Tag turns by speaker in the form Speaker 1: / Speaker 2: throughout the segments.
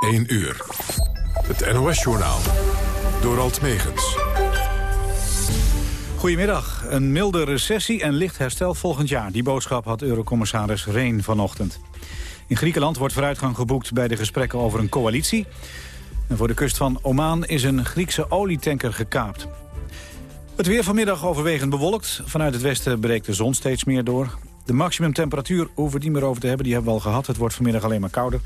Speaker 1: 1 uur. Het NOS-journaal. Door Alt Megens.
Speaker 2: Goedemiddag. Een milde recessie en licht herstel volgend jaar. Die boodschap had eurocommissaris Reen vanochtend. In Griekenland wordt vooruitgang geboekt bij de gesprekken over een coalitie. En voor de kust van Oman is een Griekse olietanker gekaapt. Het weer vanmiddag overwegend bewolkt. Vanuit het westen breekt de zon steeds meer door. De maximumtemperatuur hoeven we niet meer over te hebben. Die hebben we al gehad. Het wordt vanmiddag alleen maar kouder.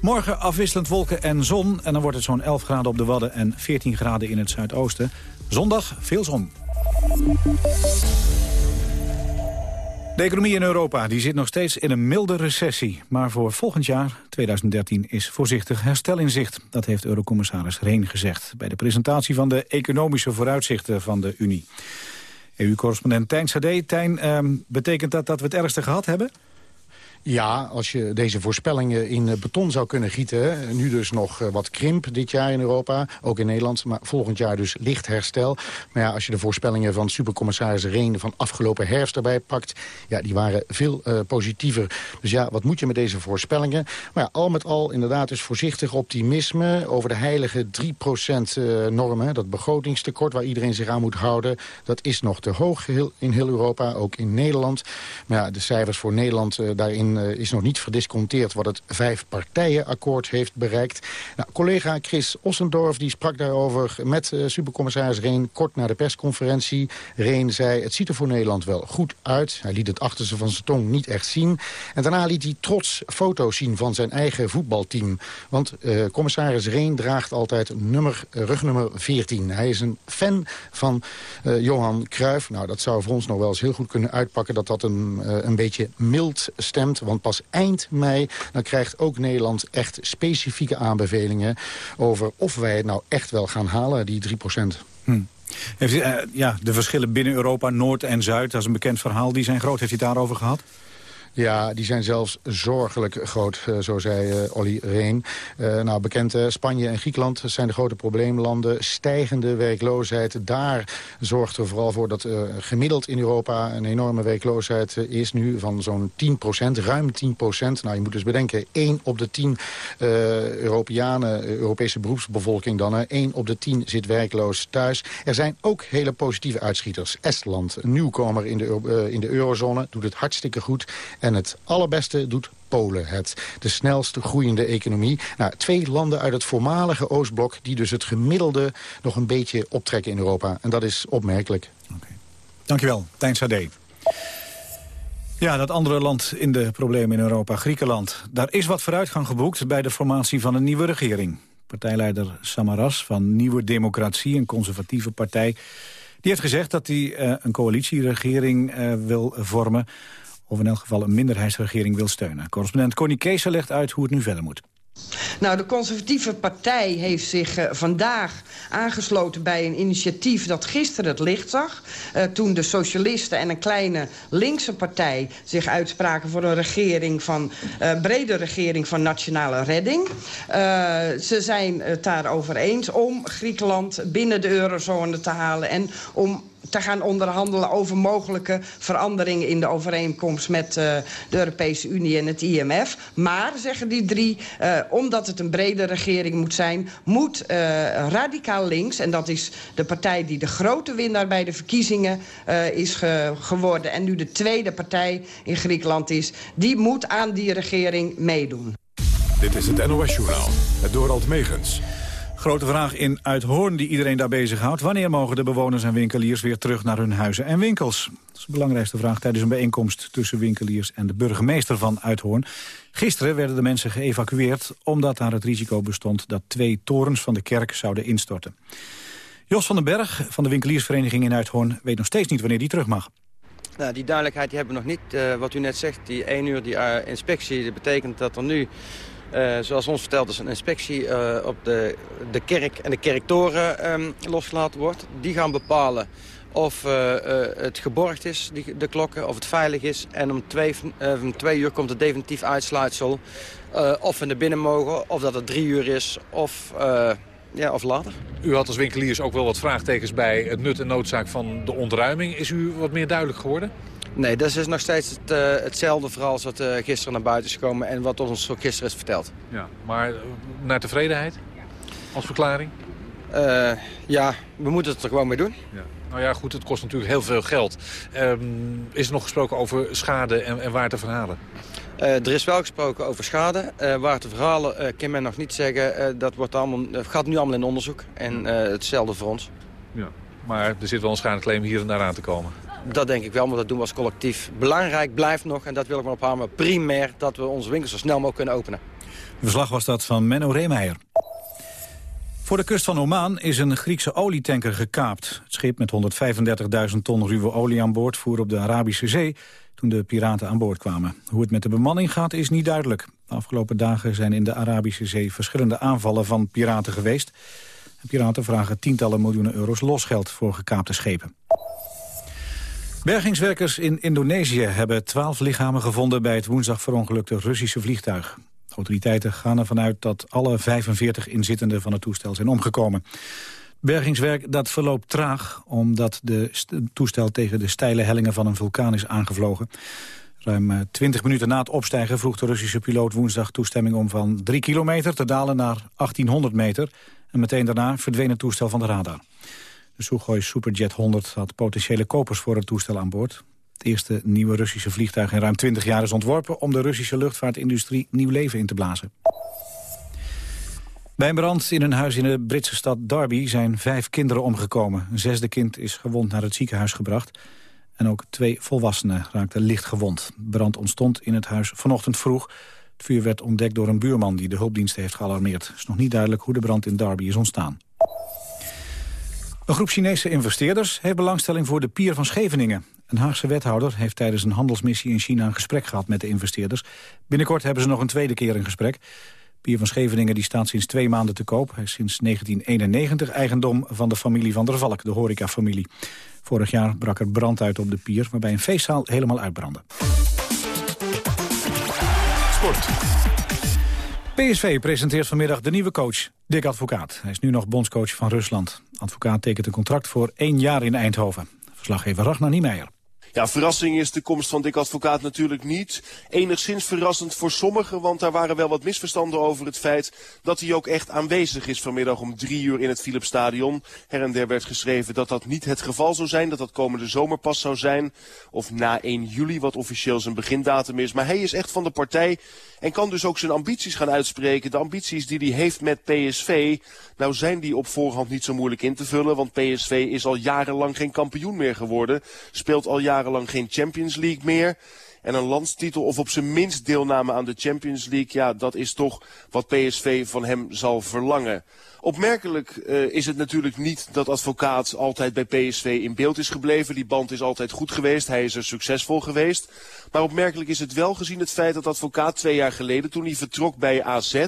Speaker 2: Morgen afwisselend wolken en zon. En dan wordt het zo'n 11 graden op de Wadden en 14 graden in het zuidoosten. Zondag veel zon. De economie in Europa die zit nog steeds in een milde recessie. Maar voor volgend jaar, 2013, is voorzichtig herstel in zicht. Dat heeft eurocommissaris Reen gezegd... bij de presentatie van de economische vooruitzichten van de Unie. EU-correspondent Tijn Sade. Tijn, ehm, betekent dat dat we het ergste gehad hebben?
Speaker 3: Ja, als je deze voorspellingen in eh, beton zou kunnen gieten... nu dus nog eh, wat krimp dit jaar in Europa, ook in Nederland... maar volgend jaar dus licht herstel. Maar ja, als je de voorspellingen van supercommissaris Reen... van afgelopen herfst erbij pakt, ja, die waren veel uh, positiever. Dus ja, wat moet je met deze voorspellingen? Maar ja, al met al inderdaad dus voorzichtig optimisme... over de heilige 3%-norm, dat begrotingstekort... waar iedereen zich aan moet houden, dat is nog te hoog in heel Europa, ook in Nederland. Maar ja, de cijfers voor Nederland daarin uh, is nog niet verdisconteerd wat het vijfpartijenakkoord heeft bereikt. Nou, collega Chris Ossendorf die sprak daarover met uh, supercommissaris Reen kort na de persconferentie. Reen zei, het ziet er voor Nederland wel goed uit. Hij liet het achterste van zijn tong niet echt zien. En daarna liet hij trots foto's zien van zijn eigen voetbalteam. Want uh, commissaris Reen draagt altijd nummer, rugnummer 14. Hij is een fan van Johan Cruijff. Nou, dat zou voor ons nog wel eens heel goed kunnen uitpakken... dat dat een, een beetje mild stemt want pas eind mei dan krijgt ook Nederland echt specifieke aanbevelingen... over of wij het nou echt wel gaan halen, die 3 procent. Hm.
Speaker 2: Heeft uh, ja, de verschillen binnen Europa, Noord en Zuid, dat is een bekend verhaal. Die zijn groot. Heeft u het daarover gehad?
Speaker 3: Ja, die zijn zelfs zorgelijk groot, uh, zo zei uh, Olly Reen. Uh, nou, bekend Spanje en Griekenland zijn de grote probleemlanden. Stijgende werkloosheid, daar zorgt er vooral voor dat gemiddeld in Europa... een enorme werkloosheid is nu van zo'n 10% ruim 10% Nou, je moet dus bedenken, 1 op de 10 Europeanen, Europese beroepsbevolking dan... 1 op de 10 zit werkloos thuis. Er zijn ook hele positieve uitschieters. Estland, nieuwkomer in de, in de eurozone, doet het hartstikke goed... En het allerbeste doet Polen het. De snelste groeiende economie. Nou, twee landen uit het voormalige Oostblok... die dus het gemiddelde nog een beetje optrekken in Europa. En dat is opmerkelijk.
Speaker 2: Okay. Dankjewel, Tijn Sade. Ja, dat andere land in de problemen in Europa, Griekenland. Daar is wat vooruitgang geboekt bij de formatie van een nieuwe regering. Partijleider Samaras van Nieuwe Democratie, een conservatieve partij... die heeft gezegd dat hij uh, een coalitieregering uh, wil vormen of in elk geval een minderheidsregering wil steunen. Correspondent Connie Kees legt uit hoe het nu verder moet.
Speaker 4: Nou, de conservatieve partij heeft zich uh, vandaag aangesloten bij een initiatief dat gisteren het licht zag. Uh, toen de socialisten en een kleine linkse partij zich uitspraken voor een regering van, uh, brede regering van nationale redding. ze zijn het daarover eens om Griekenland binnen de eurozone te halen en om te gaan onderhandelen over mogelijke veranderingen in de overeenkomst met uh, de Europese Unie en het IMF. Maar, zeggen die drie, uh, omdat het een brede regering moet zijn, moet uh, radicaal links, en dat is de partij die de grote winnaar bij de verkiezingen is ge geworden en nu de tweede partij in Griekenland is, die moet aan die regering meedoen.
Speaker 1: Dit is het NOS Journaal, het Dorald Megens.
Speaker 2: Grote vraag in Uithoorn die iedereen daar bezighoudt. Wanneer mogen de bewoners en winkeliers weer terug naar hun huizen en winkels? Dat is de belangrijkste vraag tijdens een bijeenkomst tussen winkeliers en de burgemeester van Uithoorn. Gisteren werden de mensen geëvacueerd omdat daar het risico bestond dat twee torens van de kerk zouden instorten. Jos van den Berg van de winkeliersvereniging in Uithoorn weet nog steeds niet wanneer die terug mag.
Speaker 5: Nou, die duidelijkheid hebben we nog niet. Uh, wat u net zegt, die één uur die uh, inspectie, dat betekent dat er nu uh, zoals ons verteld is een inspectie uh, op de, de kerk en de kerktoren um, losgelaten wordt. Die gaan bepalen of uh, het geborgd is, die, de klokken, of het veilig is. En om twee, om uur komt het definitief uitsluitsel of we naar binnen mogen, of dat het drie uur is, of, ja, of later.
Speaker 6: U had als winkeliers ook wel wat vraagtekens bij het nut en noodzaak van de ontruiming. Is u wat meer duidelijk geworden?
Speaker 5: Nee, dat is nog steeds het, uh, hetzelfde verhaal als wat uh, gisteren naar buiten is gekomen... en wat ons gisteren is verteld.
Speaker 6: Ja, maar naar tevredenheid als verklaring?
Speaker 5: Uh, ja, we moeten het er gewoon mee doen.
Speaker 6: Ja. Nou ja, goed, het kost natuurlijk heel veel geld. Um, is er nog gesproken over schade en, en waar te verhalen?
Speaker 5: Uh, er is wel gesproken over schade. Uh, waar te verhalen kan men nog niet zeggen. dat wordt allemaal, gaat nu allemaal in onderzoek. En hetzelfde voor ons.
Speaker 6: Ja. Maar er zit wel een schadeclaim hier en daar aan te komen.
Speaker 5: Dat denk ik wel, maar dat doen we als collectief. Belangrijk blijft nog, en dat wil ik maar ophameren, primair... dat we onze winkels zo snel mogelijk kunnen openen.
Speaker 2: Verslag was dat van Menno Reemeijer. Voor de kust van Oman is een Griekse olietanker gekaapt. Het schip met 135.000 ton ruwe olie aan boord voer op de Arabische Zee toen de piraten aan boord kwamen. Hoe het met de bemanning gaat is niet duidelijk. De afgelopen dagen zijn in de Arabische Zee verschillende aanvallen van piraten geweest. Piraten vragen tientallen miljoenen euro's losgeld voor gekaapte schepen. Bergingswerkers in Indonesië hebben twaalf lichamen gevonden... bij het woensdag verongelukte Russische vliegtuig. Autoriteiten gaan ervan uit dat alle 45 inzittenden van het toestel zijn omgekomen. Bergingswerk dat verloopt traag omdat de toestel tegen de steile hellingen van een vulkaan is aangevlogen. Ruim 20 eh, minuten na het opstijgen vroeg de Russische piloot woensdag toestemming om van 3 kilometer te dalen naar 1800 meter. En meteen daarna verdween het toestel van de radar. De Sukhoi Superjet 100 had potentiële kopers voor het toestel aan boord. Het eerste nieuwe Russische vliegtuig in ruim 20 jaar is ontworpen... om de Russische luchtvaartindustrie nieuw leven in te blazen. Bij een brand in een huis in de Britse stad Derby zijn vijf kinderen omgekomen. Een zesde kind is gewond naar het ziekenhuis gebracht. En ook twee volwassenen raakten licht gewond. Brand ontstond in het huis vanochtend vroeg. Het vuur werd ontdekt door een buurman die de hulpdiensten heeft gealarmeerd. Het is nog niet duidelijk hoe de brand in Derby is ontstaan. Een groep Chinese investeerders heeft belangstelling voor de pier van Scheveningen. Een Haagse wethouder heeft tijdens een handelsmissie in China een gesprek gehad met de investeerders. Binnenkort hebben ze nog een tweede keer een gesprek. Pier van Scheveningen die staat sinds twee maanden te koop. Hij is sinds 1991 eigendom van de familie van der Valk, de horecafamilie. Vorig jaar brak er brand uit op de pier, waarbij een feestzaal helemaal uitbrandde. Sport. PSV presenteert vanmiddag de nieuwe coach, Dick Advocaat. Hij is nu nog bondscoach van Rusland. Advocaat tekent een contract voor één jaar in Eindhoven. Verslaggever Ragnar Niemeyer.
Speaker 7: Ja, verrassing is de komst van Dick Advocaat natuurlijk niet. Enigszins verrassend voor sommigen, want daar waren wel wat misverstanden over het feit dat hij ook echt aanwezig is vanmiddag om drie uur in het Philipsstadion. Her en der werd geschreven dat dat niet het geval zou zijn, dat dat komende zomer pas zou zijn. Of na 1 juli, wat officieel zijn begindatum is. Maar hij is echt van de partij en kan dus ook zijn ambities gaan uitspreken. De ambities die hij heeft met PSV, nou zijn die op voorhand niet zo moeilijk in te vullen. Want PSV is al jarenlang geen kampioen meer geworden. Speelt al jarenlang geen Champions League meer. En een landstitel of op zijn minst deelname aan de Champions League, ja, dat is toch wat PSV van hem zal verlangen. Opmerkelijk uh, is het natuurlijk niet dat advocaat altijd bij PSV in beeld is gebleven. Die band is altijd goed geweest. Hij is er succesvol geweest. Maar opmerkelijk is het wel gezien het feit dat advocaat twee jaar geleden, toen hij vertrok bij AZ...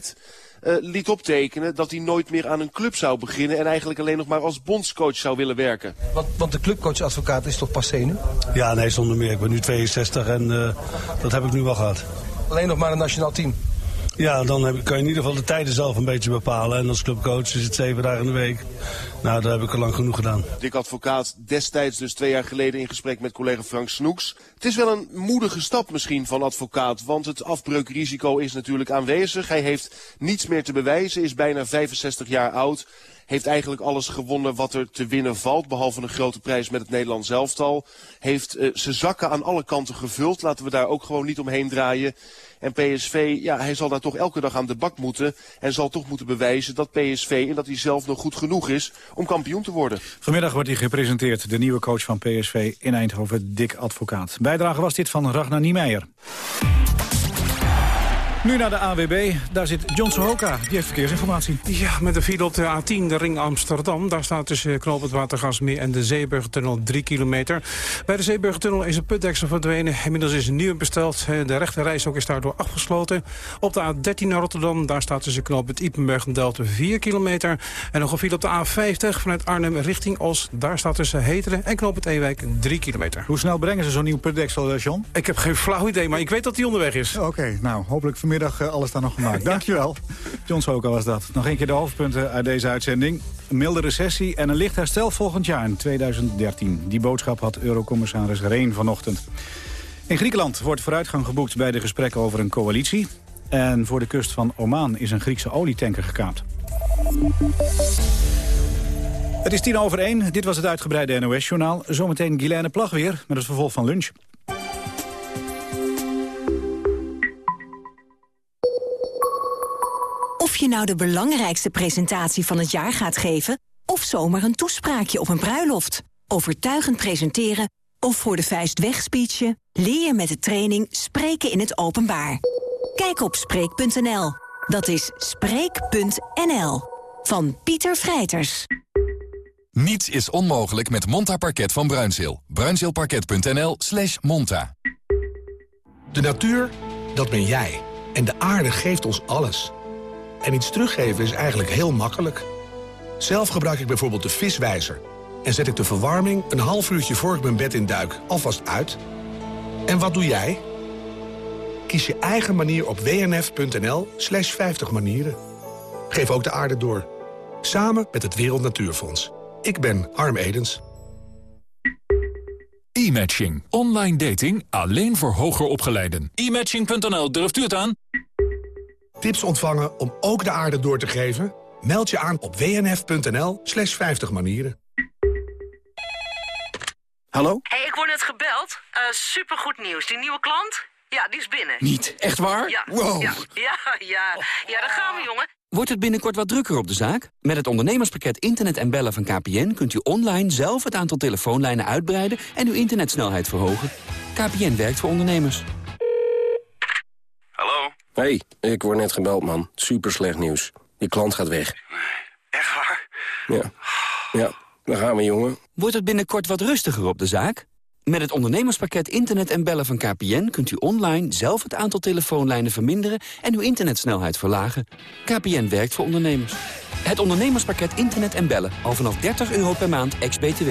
Speaker 7: Uh, liet optekenen dat hij nooit meer aan een club zou beginnen... en eigenlijk alleen nog maar als bondscoach zou willen werken.
Speaker 8: Want, want de clubcoach-advocaat is toch passé nu?
Speaker 9: Ja, nee, zonder meer. Ik ben nu 62 en uh, dat heb ik nu wel gehad.
Speaker 8: Alleen nog maar een nationaal team?
Speaker 9: Ja, dan heb, kan je in ieder geval de tijden zelf een beetje bepalen. En als clubcoach is het zeven dagen in de week. Nou, dat heb ik al lang genoeg gedaan.
Speaker 7: Dick Advocaat, destijds dus twee jaar geleden in gesprek met collega Frank Snoeks. Het is wel een moedige stap misschien van Advocaat, want het afbreukrisico is natuurlijk aanwezig. Hij heeft niets meer te bewijzen, is bijna 65 jaar oud. Heeft eigenlijk alles gewonnen wat er te winnen valt. Behalve een grote prijs met het Nederlands elftal. Heeft uh, zijn zakken aan alle kanten gevuld. Laten we daar ook gewoon niet omheen draaien. En PSV, ja, hij zal daar toch elke dag aan de bak moeten. En zal toch moeten bewijzen dat PSV en dat hij zelf nog goed genoeg is om kampioen te worden.
Speaker 2: Vanmiddag wordt hij gepresenteerd, de nieuwe coach van PSV in Eindhoven, Dick Advocaat. Bijdrage was dit van Ragnar Niemeyer. Nu naar de AWB. Daar zit John Sohoka. Die heeft verkeersinformatie.
Speaker 10: Ja, met de file op de A10, de ring Amsterdam. Daar staat tussen Knoop het Watergasmeer en de Zeeburgtunnel 3 kilometer. Bij de Zeeburgtunnel is een putdeksel verdwenen. Inmiddels is een nieuwe besteld. De rechte ook is daardoor afgesloten. Op de A13 naar Rotterdam. Daar staat tussen Knoop het Ipenburg en Delta 4 kilometer. En nog een file op de A50 vanuit Arnhem richting Os. Daar staat tussen Heteren en Knoop het Ewijk 3 kilometer.
Speaker 2: Hoe snel brengen ze zo'n nieuw putdeksel, eh, John?
Speaker 10: Ik heb geen flauw idee, maar ik weet dat die onderweg is.
Speaker 2: Oké, nou, hopelijk vanmiddag eh, alles daar nog gemaakt. Dankjewel. John Soka was dat. Nog een keer de hoofdpunten uit deze uitzending. Een milde recessie en een licht herstel volgend jaar in 2013. Die boodschap had Eurocommissaris Reen vanochtend. In Griekenland wordt vooruitgang geboekt bij de gesprekken over een coalitie. En voor de kust van Oman is een Griekse olietanker gekaapt. Het is tien over één. Dit was het uitgebreide NOS-journaal. Zometeen Guilaine Plag weer met het vervolg van lunch.
Speaker 11: Je nou de belangrijkste presentatie van het jaar gaat geven... of zomaar een toespraakje op een bruiloft. Overtuigend presenteren of voor de vuist wegspeechen... leer je met de training Spreken in het Openbaar. Kijk op Spreek.nl. Dat is Spreek.nl. Van Pieter Vrijters.
Speaker 12: Niets is onmogelijk met Monta Parket van Bruinzeel. Bruinzeelparket.nl slash monta.
Speaker 13: De natuur, dat ben jij. En de aarde geeft ons alles. En iets teruggeven is eigenlijk heel makkelijk. Zelf gebruik ik bijvoorbeeld de viswijzer. En zet ik de verwarming een half uurtje voor ik mijn bed in duik alvast uit. En wat doe jij? Kies je eigen manier op wnf.nl slash 50 manieren. Geef ook de aarde door. Samen met het Wereld Natuurfonds. Ik ben Harm Edens.
Speaker 14: E-matching. Online dating alleen voor hoger opgeleiden. E-matching.nl, durft u het aan?
Speaker 13: Tips ontvangen om ook de aarde door te geven? Meld je aan op wnf.nl slash 50 manieren.
Speaker 15: Hallo?
Speaker 16: hey, ik word net gebeld. Uh, supergoed nieuws. Die nieuwe klant? Ja, die is binnen.
Speaker 15: Niet? Echt waar?
Speaker 16: Ja,
Speaker 15: wow.
Speaker 16: ja, ja, ja. Ja, daar gaan we, jongen.
Speaker 15: Wordt het binnenkort wat drukker op de zaak? Met het ondernemerspakket Internet en Bellen van KPN... kunt u online zelf het aantal telefoonlijnen uitbreiden... en uw internetsnelheid verhogen. KPN werkt voor ondernemers.
Speaker 17: Hallo? Hey, ik word net gebeld, man. Super slecht nieuws. Die klant gaat weg.
Speaker 16: Echt waar?
Speaker 17: Ja. Ja, daar gaan we, jongen.
Speaker 15: Wordt het binnenkort wat rustiger op de zaak? Met het ondernemerspakket Internet en Bellen van KPN... kunt u online zelf het aantal telefoonlijnen verminderen... en uw internetsnelheid verlagen. KPN werkt voor ondernemers. Het ondernemerspakket Internet en Bellen. Al vanaf 30 euro per maand, ex-BTW.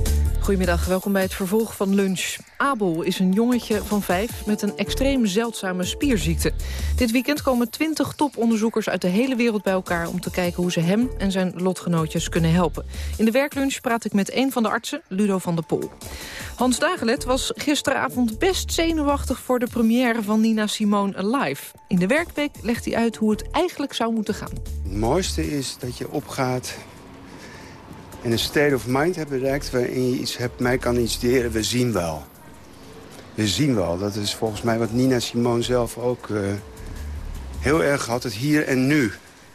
Speaker 18: Goedemiddag, welkom bij het vervolg van Lunch. Abel is een jongetje van vijf met een extreem zeldzame spierziekte. Dit weekend komen twintig toponderzoekers uit de hele wereld bij elkaar... om te kijken hoe ze hem en zijn lotgenootjes kunnen helpen. In de werklunch praat ik met een van de artsen, Ludo van der Pol. Hans Dagelet was gisteravond best zenuwachtig... voor de première van Nina Simone Alive. In de werkweek legt hij uit hoe het eigenlijk zou moeten gaan.
Speaker 19: Het mooiste is dat je opgaat en een state of mind hebt bereikt... waarin je iets hebt, mij kan iets leren, we zien wel. We zien wel. Dat is volgens mij wat Nina Simone zelf ook uh, heel erg had. Het hier en nu.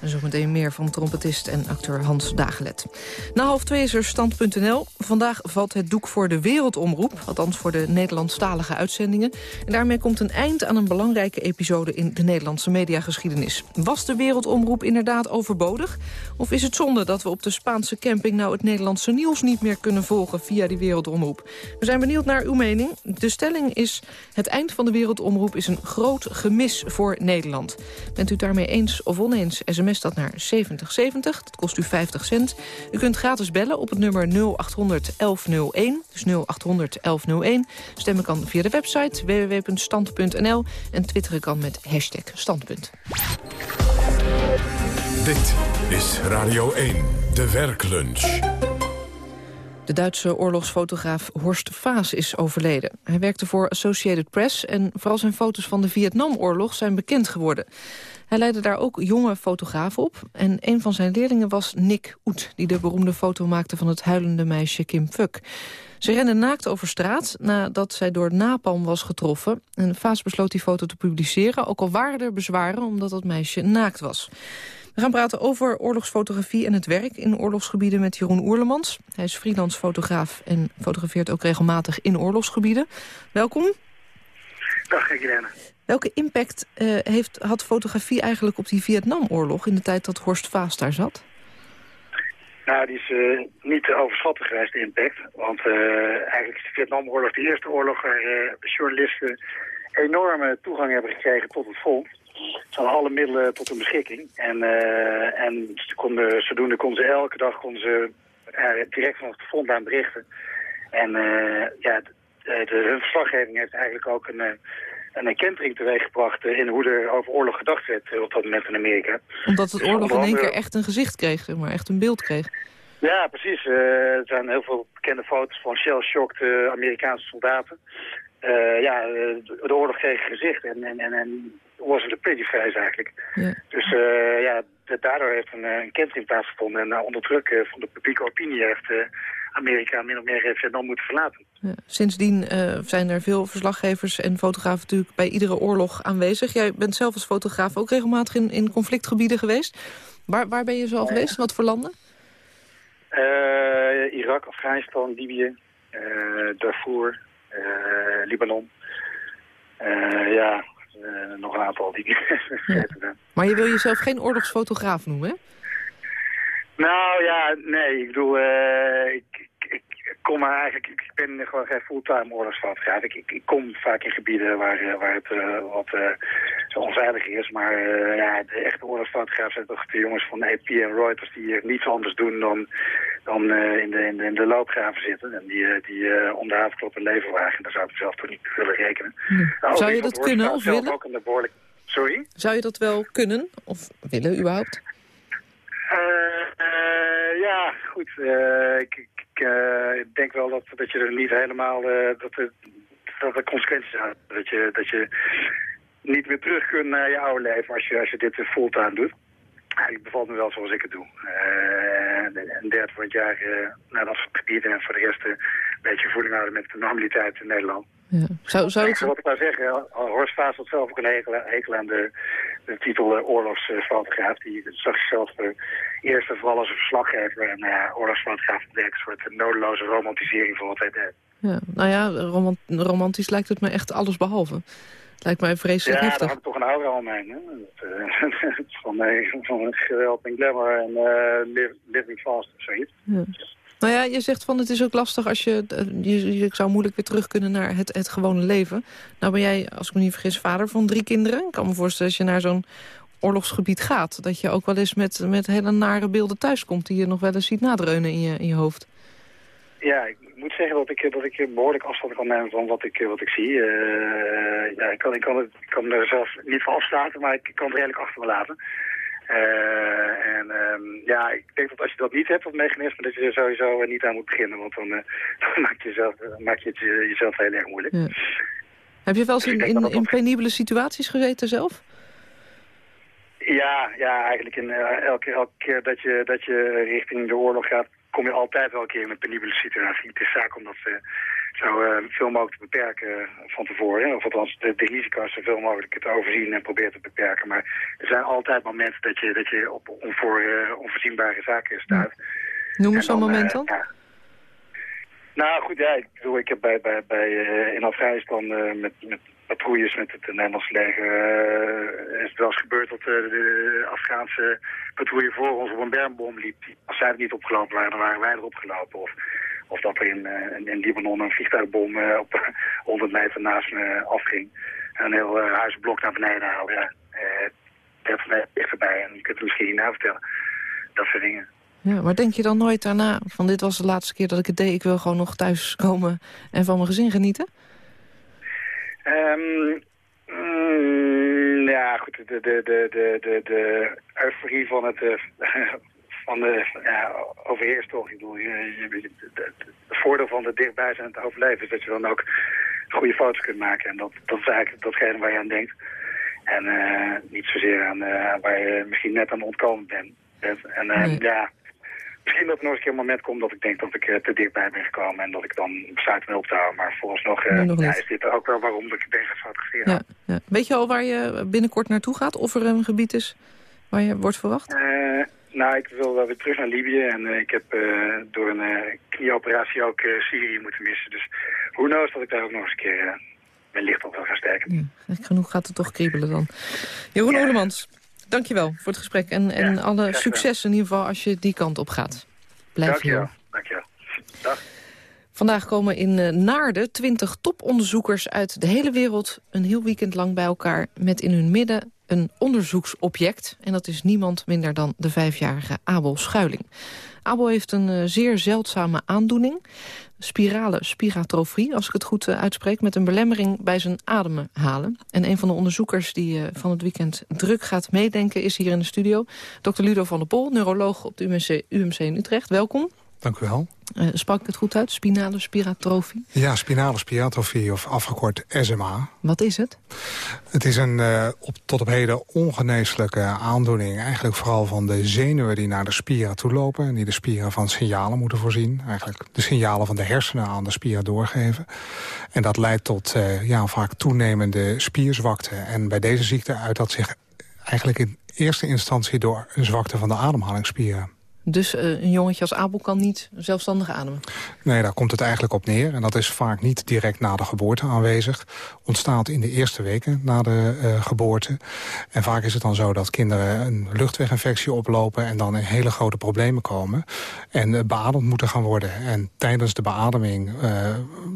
Speaker 18: En zometeen meer van trompetist en acteur Hans Dagelet. Na half twee is er stand.nl. Vandaag valt het doek voor de wereldomroep. Althans voor de Nederlandstalige uitzendingen. En daarmee komt een eind aan een belangrijke episode... in de Nederlandse mediageschiedenis. Was de wereldomroep inderdaad overbodig? Of is het zonde dat we op de Spaanse camping... nou het Nederlandse nieuws niet meer kunnen volgen via die wereldomroep? We zijn benieuwd naar uw mening. De stelling is... het eind van de wereldomroep is een groot gemis voor Nederland. Bent u daarmee eens of oneens? SMS dat naar 7070. Dat kost u 50 cent. U kunt gratis bellen op het nummer 0800 1101. Dus 0800 1101. Stemmen kan via de website www.stand.nl. En twitteren kan met hashtag standpunt.
Speaker 1: Dit is Radio 1, de werklunch.
Speaker 18: De Duitse oorlogsfotograaf Horst Vaas is overleden. Hij werkte voor Associated Press en vooral zijn foto's van de Vietnamoorlog zijn bekend geworden. Hij leidde daar ook jonge fotografen op. En een van zijn leerlingen was Nick Oet... die de beroemde foto maakte van het huilende meisje Kim Fuck. Ze rende naakt over straat nadat zij door napalm was getroffen. En Vaas besloot die foto te publiceren... ook al waren er bezwaren omdat dat meisje naakt was. We gaan praten over oorlogsfotografie en het werk in oorlogsgebieden met Jeroen Oerlemans. Hij is freelance fotograaf en fotografeert ook regelmatig in oorlogsgebieden. Welkom.
Speaker 20: Dag, Irene.
Speaker 18: Welke impact uh, heeft, had fotografie eigenlijk op die Vietnamoorlog... in de tijd dat Horst Vaas daar zat?
Speaker 20: Nou, die is uh, niet te overschatten geweest, de impact. Want uh, eigenlijk is de Vietnamoorlog de eerste oorlog waar journalisten enorme toegang hebben gekregen tot het. Ze hadden alle middelen tot hun beschikking. En, en ze konden, zodoende konden ze elke dag konden ze, direct vanaf het fonds aan berichten. En ja, de, de, hun verslaggeving heeft eigenlijk ook een, een kentering teweeggebracht in hoe er over oorlog gedacht werd op dat moment in Amerika.
Speaker 18: Omdat het oorlog in één keer echt een gezicht kreeg, maar echt een beeld kreeg.
Speaker 20: Ja, precies. er zijn heel veel bekende foto's van shell-shocked Amerikaanse soldaten. ja, de oorlog kreeg een gezicht en, en, en, en was het een pretty face eigenlijk. Ja. Dus uh, ja, daardoor heeft een, een kentering plaatsgevonden. En uh, onder druk van de publieke opinie heeft Amerika min of meer Vietnam moeten verlaten.
Speaker 18: Ja. Sindsdien zijn er veel verslaggevers en fotografen natuurlijk bij iedere oorlog aanwezig. Jij bent zelf als fotograaf ook regelmatig in, in conflictgebieden geweest. Waar, waar ben je zo al geweest? Wat voor landen?
Speaker 20: Irak, Afghanistan, Libië, Darfur, Libanon. ja, uh, nog een aantal ben.
Speaker 18: Maar je wil jezelf geen oorlogsfotograaf noemen, hè?
Speaker 20: Nou ja, nee. Ik bedoel, uh, ik, ik, ik, kom maar eigenlijk... Ik ben gewoon geen fulltime oorlogsfotograaf. Ik, ik, ik, kom vaak in gebieden waar, eh, waar het uh, wat uh, onveilig is. Maar ja, de echte oorlogsfotografen zijn toch de jongens van AP en Reuters... die hier niets anders doen dan, dan in, de, in, de, in de loopgraven zitten. En die, die om de havenklop hun leven wagen. Daar zou ik zelf toch niet willen rekenen.
Speaker 18: Nou, zou je dat kunnen of willen?
Speaker 20: Ook een behoorlijk... Sorry?
Speaker 18: Zou je dat wel kunnen of willen überhaupt?
Speaker 20: Ja, goed. ik, ik denk wel dat, dat je er niet helemaal... dat, er, dat er consequenties zijn. Dat je, dat je niet meer terug kunt naar je oude leven als je, als je dit fulltime doet. Het bevalt me wel zoals ik het doe. Uh, een derde van het jaar naar dat gebied en voor de rest een beetje voeling houden met de normaliteit in Nederland.
Speaker 18: Ja. Zou, zou
Speaker 20: het... Wat ik nou zeggen, Horst Vaas had zelf ook een hekel, hekel aan de, de titel uh, oorlogsfotograaf. Die zag zichzelf eerst en vooral als een verslaggever. En oorlogsfotograaf werkt een soort nodeloze romantisering van wat hij deed.
Speaker 18: Ja, nou ja, romant romantisch lijkt het me echt alles behalve. Lijkt mij vreselijk
Speaker 20: ja,
Speaker 18: heftig.
Speaker 20: Ja, daar hangt toch een aura omheen. Hè? Van, van geweld en glamour en living fast of zoiets.
Speaker 18: Ja. Nou ja, je zegt van het is ook lastig als je, je... Je zou moeilijk weer terug kunnen naar het, het gewone leven. Nou ben jij, als ik me niet vergis, vader van drie kinderen. Ik kan me voorstellen als je naar zo'n oorlogsgebied gaat... dat je ook wel eens met, met hele nare beelden thuiskomt... die je nog wel eens ziet nadreunen in je, in je hoofd.
Speaker 20: Ja, ik moet zeggen dat ik, dat ik behoorlijk afstand kan nemen van wat ik, wat ik zie. Uh, ja, ik, kan, ik, kan het, kan er zelf niet van afsluiten, maar ik kan het redelijk achter me laten. Uh, en um, ja, ik denk dat als je dat niet hebt, dat mechanisme, dat je er sowieso niet aan moet beginnen. Want dan, uh, dan maak je, jezelf, maak je het jezelf heel erg moeilijk.
Speaker 18: Ja. Heb je wel eens in, in, in penibele situaties gezeten zelf?
Speaker 20: Ja, ja eigenlijk in, uh, elke, elke keer dat je, dat je richting de oorlog gaat, kom je altijd wel een keer in een penibele situatie. Het is zaak om dat zo uh, veel mogelijk te beperken van tevoren. Of althans de, de risico's zoveel mogelijk te overzien en proberen te beperken. Maar er zijn altijd momenten dat je, dat je op onvoor, uh, onvoorzienbare zaken staat.
Speaker 18: Noem eens zo'n moment dan.
Speaker 20: Ja. Nou goed, ja, ik bedoel, ik heb bij, bij, bij, in Afghanistan met, met patrouilles met het Nederlands leger uh, is het wel eens gebeurd dat uh, de Afghaanse patrouille voor ons op een bermbom liep. Als zij er niet opgelopen waren, dan waren wij erop gelopen. Of, of dat er in, uh, in Libanon een vliegtuigbom op 100 meter naast me afging. En een heel huisblok naar beneden haalde. Ja, 30 meter dichterbij en je kunt het misschien niet vertellen. Dat soort dingen.
Speaker 18: Ja, maar denk je dan nooit daarna van dit was de laatste keer dat ik het deed. Ik wil gewoon nog thuis komen en van mijn gezin genieten?
Speaker 20: Um, mm, ja, goed, de, de, de, de, de, de euforie van het, uh, van de, ja, overheerst toch. Ik bedoel, je, je, het voordeel van het dichtbij zijn te overleven is dat je dan ook goede foto's kunt maken. En dat, dat is eigenlijk datgene waar je aan denkt. En uh, niet zozeer aan uh, waar je misschien net aan ontkomen bent. En nee. ja, Misschien dat er nog eens een keer een moment komt dat ik denk dat ik te dichtbij ben gekomen en dat ik dan besluit me op te houden. Maar vooralsnog nee, ja, is dit ook wel waarom ik ben gefotografeerd.
Speaker 18: Ja, ja. Weet je al waar je binnenkort naartoe gaat? Of er een gebied is waar je wordt verwacht?
Speaker 20: Uh, nou, ik wil wel weer terug naar Libië en ik heb door een knieoperatie ook Syrië moeten missen. Dus hoe knows dat ik daar ook nog eens een keer mijn licht op wil gaan steken.
Speaker 18: Ja, genoeg gaat het toch kriebelen dan. Jeroen ja. Dankjewel voor het gesprek. En, en ja, alle succes in ieder geval als je die kant op gaat. Blijf
Speaker 20: Dankjewel.
Speaker 18: hier.
Speaker 20: Dankjewel. Dag.
Speaker 18: Vandaag komen in uh, Naarden twintig toponderzoekers uit de hele wereld... een heel weekend lang bij elkaar met in hun midden een onderzoeksobject. En dat is niemand minder dan de vijfjarige Abel Schuiling. Abel heeft een uh, zeer zeldzame aandoening. Spirale spiratrofie, als ik het goed uh, uitspreek... met een belemmering bij zijn ademhalen. En een van de onderzoekers die uh, van het weekend druk gaat meedenken... is hier in de studio, Dr. Ludo van der Pol, neuroloog op de UMC, UMC in Utrecht. Welkom.
Speaker 21: Dank u wel.
Speaker 18: Uh, sprak ik het goed uit? Spinale spiratrofie?
Speaker 21: Ja, spinale spiratrofie of afgekort SMA.
Speaker 18: Wat is het?
Speaker 21: Het is een uh, op, tot op heden ongeneeslijke aandoening. Eigenlijk vooral van de zenuwen die naar de spieren toe lopen... en die de spieren van signalen moeten voorzien. Eigenlijk de signalen van de hersenen aan de spieren doorgeven. En dat leidt tot uh, ja, vaak toenemende spierzwakte. En bij deze ziekte uit dat zich eigenlijk in eerste instantie... door een zwakte van de ademhalingsspieren.
Speaker 18: Dus uh, een jongetje als Abel kan niet zelfstandig ademen?
Speaker 21: Nee, daar komt het eigenlijk op neer. En dat is vaak niet direct na de geboorte aanwezig. Ontstaat in de eerste weken na de uh, geboorte. En vaak is het dan zo dat kinderen een luchtweginfectie oplopen... en dan in hele grote problemen komen. En uh, beademd moeten gaan worden. En tijdens de beademing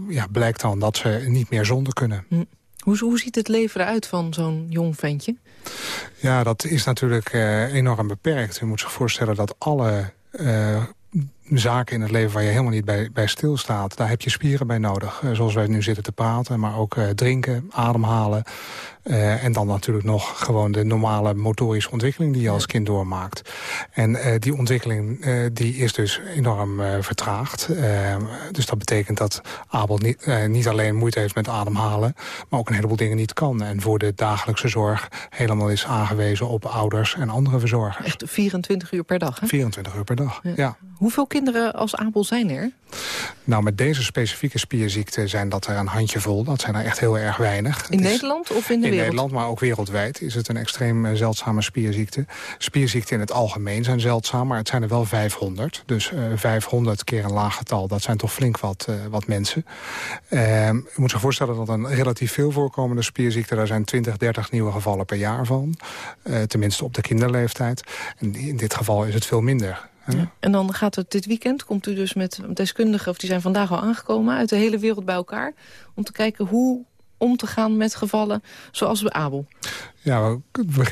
Speaker 21: ja, blijkt dan dat ze niet meer zonder kunnen.
Speaker 18: Hm. Hoe, hoe ziet het leven eruit van zo'n jong ventje?
Speaker 21: Ja, dat is natuurlijk uh, enorm beperkt. U moet zich voorstellen dat alle uh, zaken in het leven waar je helemaal niet bij, bij stilstaat... daar heb je spieren bij nodig. Uh, zoals wij nu zitten te praten, maar ook drinken, ademhalen... Uh, en dan natuurlijk nog gewoon de normale motorische ontwikkeling die je als kind doormaakt. En uh, die ontwikkeling uh, die is dus enorm vertraagd. dus dat betekent dat Abel niet, niet alleen moeite heeft met ademhalen... maar ook een heleboel dingen niet kan. En voor de dagelijkse zorg helemaal is aangewezen op ouders en andere verzorgers.
Speaker 18: Echt 24 uur per dag, hè?
Speaker 21: 24 uur per dag, ja. ja.
Speaker 18: Hoeveel kinderen als Abel zijn er?
Speaker 21: Nou, met deze specifieke spierziekte zijn dat er een handjevol. Dat zijn er echt heel erg weinig.
Speaker 18: In Nederland of in de
Speaker 21: in
Speaker 18: wereld?
Speaker 21: Nederland, maar ook wereldwijd is het een extreem zeldzame spierziekte. Spierziekten in het algemeen zijn zeldzaam, maar het zijn er wel 500. Dus uh, 500 keer een laag getal, dat zijn toch flink wat, uh, wat mensen. Uh, je moet zich voorstellen dat een relatief veel voorkomende spierziekte... daar zijn 20, 30 nieuwe gevallen per jaar van. tenminste op de kinderleeftijd. En in dit geval is het veel minder.
Speaker 18: Ja. En dan gaat het dit weekend, komt u dus met deskundigen... of die zijn vandaag al aangekomen, uit de hele wereld bij elkaar... om te kijken hoe om te gaan met gevallen zoals bij Abel?
Speaker 21: Ja,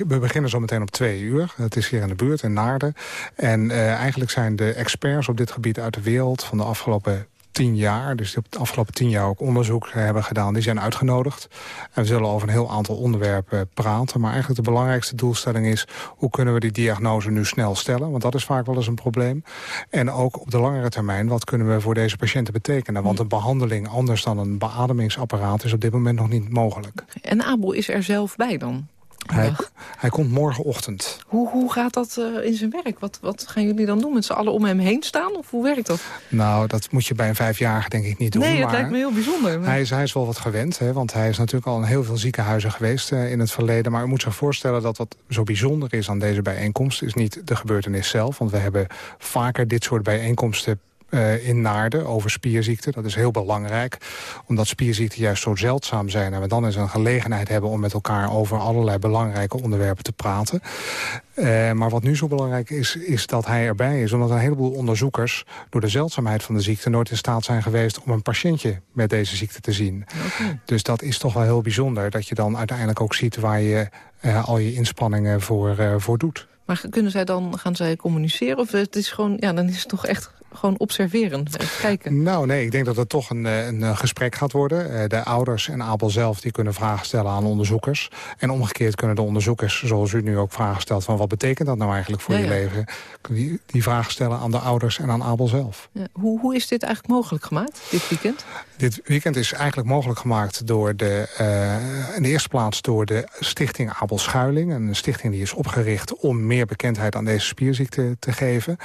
Speaker 21: we, beginnen zo meteen op twee uur. Het is hier in de buurt, in Naarden. En uh, eigenlijk zijn de experts op dit gebied uit de wereld... van de afgelopen tien jaar, dus die op de afgelopen tien jaar ook onderzoek hebben gedaan, die zijn uitgenodigd. En we zullen over een heel aantal onderwerpen praten. Maar eigenlijk de belangrijkste doelstelling is, hoe kunnen we die diagnose nu snel stellen? Want dat is vaak wel eens een probleem. En ook op de langere termijn, wat kunnen we voor deze patiënten betekenen? Want een behandeling anders dan een beademingsapparaat is op dit moment nog niet mogelijk.
Speaker 18: En Abel is er zelf bij dan?
Speaker 21: Hij, hij, komt morgenochtend.
Speaker 18: Hoe, hoe gaat dat uh, in zijn werk? Wat, wat gaan jullie dan doen? Met z'n allen om hem heen staan? Of hoe werkt dat?
Speaker 21: Nou, dat moet je bij een vijfjarige denk ik niet doen.
Speaker 18: Nee,
Speaker 21: maar
Speaker 18: lijkt me heel bijzonder. Maar...
Speaker 21: Hij, is, hij is wel wat gewend, hè, want hij is natuurlijk al in heel veel ziekenhuizen geweest uh, in het verleden. Maar u moet zich voorstellen dat wat zo bijzonder is aan deze bijeenkomst... is niet de gebeurtenis zelf, want we hebben vaker dit soort bijeenkomsten uh, in Naarden over spierziekten. Dat is heel belangrijk, omdat spierziekten juist zo zeldzaam zijn... en we dan eens een gelegenheid hebben om met elkaar over allerlei belangrijke onderwerpen te praten. Uh, maar wat nu zo belangrijk is, is dat hij erbij is. Omdat een heleboel onderzoekers door de zeldzaamheid van de ziekte... nooit in staat zijn geweest om een patiëntje met deze ziekte te zien.
Speaker 18: Okay.
Speaker 21: Dus dat is toch wel heel bijzonder. Dat je dan uiteindelijk ook ziet waar je uh, al je inspanningen voor, uh, voor doet.
Speaker 18: Maar kunnen zij dan, gaan zij communiceren? Of het is gewoon, ja, dan is het toch echt gewoon observeren, kijken?
Speaker 21: Nou, nee, ik denk dat het toch een, een gesprek gaat worden. De ouders en Abel zelf die kunnen vragen stellen aan onderzoekers. En omgekeerd kunnen de onderzoekers, zoals u nu ook vragen stelt... van wat betekent dat nou eigenlijk voor
Speaker 18: Ja,
Speaker 21: je
Speaker 18: ja.
Speaker 21: leven? Die, die vragen stellen aan de ouders en aan Abel zelf.
Speaker 18: Ja, hoe, hoe is dit eigenlijk mogelijk gemaakt, dit weekend?
Speaker 21: Dit weekend is eigenlijk mogelijk gemaakt door de, uh, in de eerste plaats door de stichting Abel Schuiling. Een stichting die is opgericht om meer bekendheid aan deze spierziekte te geven.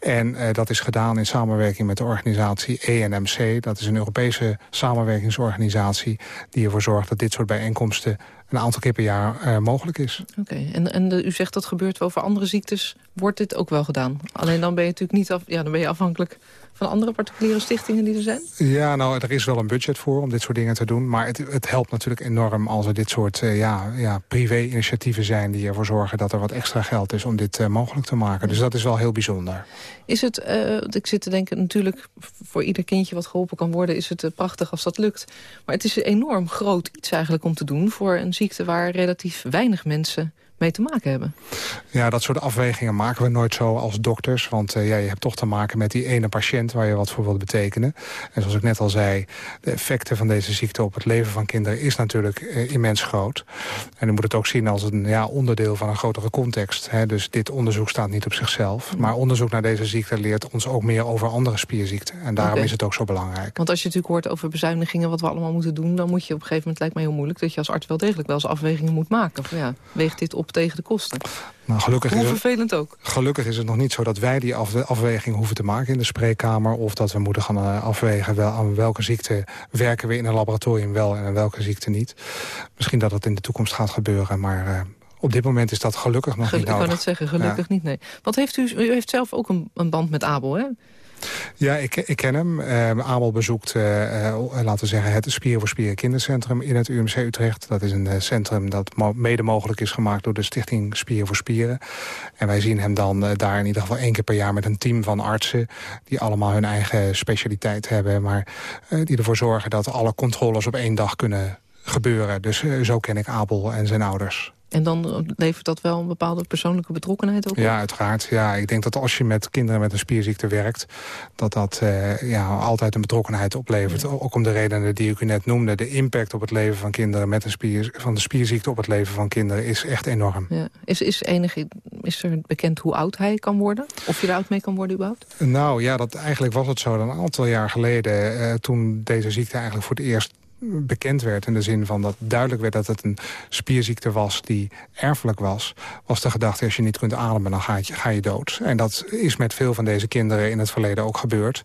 Speaker 21: En uh, dat is gedaan in samenwerking met de organisatie ENMC. Dat is een Europese samenwerkingsorganisatie die ervoor zorgt dat dit soort bijeenkomsten een aantal keer per jaar uh, mogelijk is.
Speaker 18: Oké, en, en u zegt dat gebeurt over andere ziektes, wordt dit ook wel gedaan? Alleen dan ben je natuurlijk niet af, ja, dan ben je afhankelijk van andere particuliere stichtingen die er zijn?
Speaker 21: Ja, nou, er is wel een budget voor om dit soort dingen te doen. Maar het, het helpt natuurlijk enorm als er dit soort uh, ja, ja, privé-initiatieven zijn... die ervoor zorgen dat er wat extra geld is om dit uh, mogelijk te maken. Dus dat is wel heel bijzonder.
Speaker 18: Is het, uh, ik zit te denken, natuurlijk voor ieder kindje wat geholpen kan worden... is het prachtig als dat lukt. Maar het is een enorm groot iets eigenlijk om te doen... voor een ziekte waar relatief weinig mensen mee te maken hebben.
Speaker 21: Ja, dat soort afwegingen maken we nooit zo als dokters. Want uh, ja, je hebt toch te maken met die ene patiënt waar je wat voor wilt betekenen. En zoals ik net al zei, de effecten van deze ziekte op het leven van kinderen is natuurlijk uh, immens groot. En je moet het ook zien als een ja, onderdeel van een grotere context. Hè. Dus dit onderzoek staat niet op zichzelf. Maar onderzoek naar deze ziekte leert ons ook meer over andere spierziekten. En daarom okay. is het ook zo belangrijk.
Speaker 18: Want als je natuurlijk hoort over bezuinigingen, wat we allemaal moeten doen... dan moet je op een gegeven moment, lijkt mij heel moeilijk... dat je als arts wel degelijk wel eens afwegingen moet maken. Of, ja, weegt dit op tegen de kosten.
Speaker 21: Nou, gelukkig
Speaker 18: Hoe
Speaker 21: is
Speaker 18: vervelend ook.
Speaker 21: Gelukkig is het nog niet zo dat wij die af, afweging hoeven te maken in de spreekkamer. Of dat we moeten gaan uh, afwegen wel, aan welke ziekte werken we in een laboratorium wel en aan welke ziekte niet. Misschien dat dat in de toekomst gaat gebeuren, maar... Uh, op dit moment is dat gelukkig nog niet nodig.
Speaker 18: Ik kan het zeggen, gelukkig ja. niet, nee. Wat heeft u, u heeft zelf ook een, een band met Abel, hè?
Speaker 21: Ja, ik, ik ken hem. Uh, Abel bezoekt, uh, uh, laten we zeggen, het Spier voor Spieren Kindercentrum in het UMC Utrecht. Dat is een centrum dat mede mogelijk is gemaakt door de stichting Spieren voor Spieren. En wij zien hem dan daar in ieder geval één keer per jaar met een team van artsen... die allemaal hun eigen specialiteit hebben, maar die ervoor zorgen dat alle controles op één dag kunnen gebeuren. Dus zo ken ik Abel en zijn ouders.
Speaker 18: En dan levert dat wel een bepaalde persoonlijke betrokkenheid ook op?
Speaker 21: Ja, uiteraard. Ja, ik denk dat als je met kinderen met een spierziekte werkt... dat dat uh, ja, altijd een betrokkenheid oplevert. Ja. Ook om de redenen die ik u net noemde. De impact op het leven van kinderen met een spier, van de spierziekte op het leven van kinderen is echt enorm.
Speaker 18: Ja. Is, is, enige, is er bekend hoe oud hij kan worden? Of je er oud mee kan worden überhaupt?
Speaker 21: Nou ja, dat, eigenlijk was het zo dat een aantal jaar geleden... Uh, toen deze ziekte eigenlijk voor het eerst bekend werd. In de zin van dat duidelijk werd dat het een spierziekte was die erfelijk was. Was de gedachte, als je niet kunt ademen, dan ga je, dood. En dat is met veel van deze kinderen in het verleden ook gebeurd.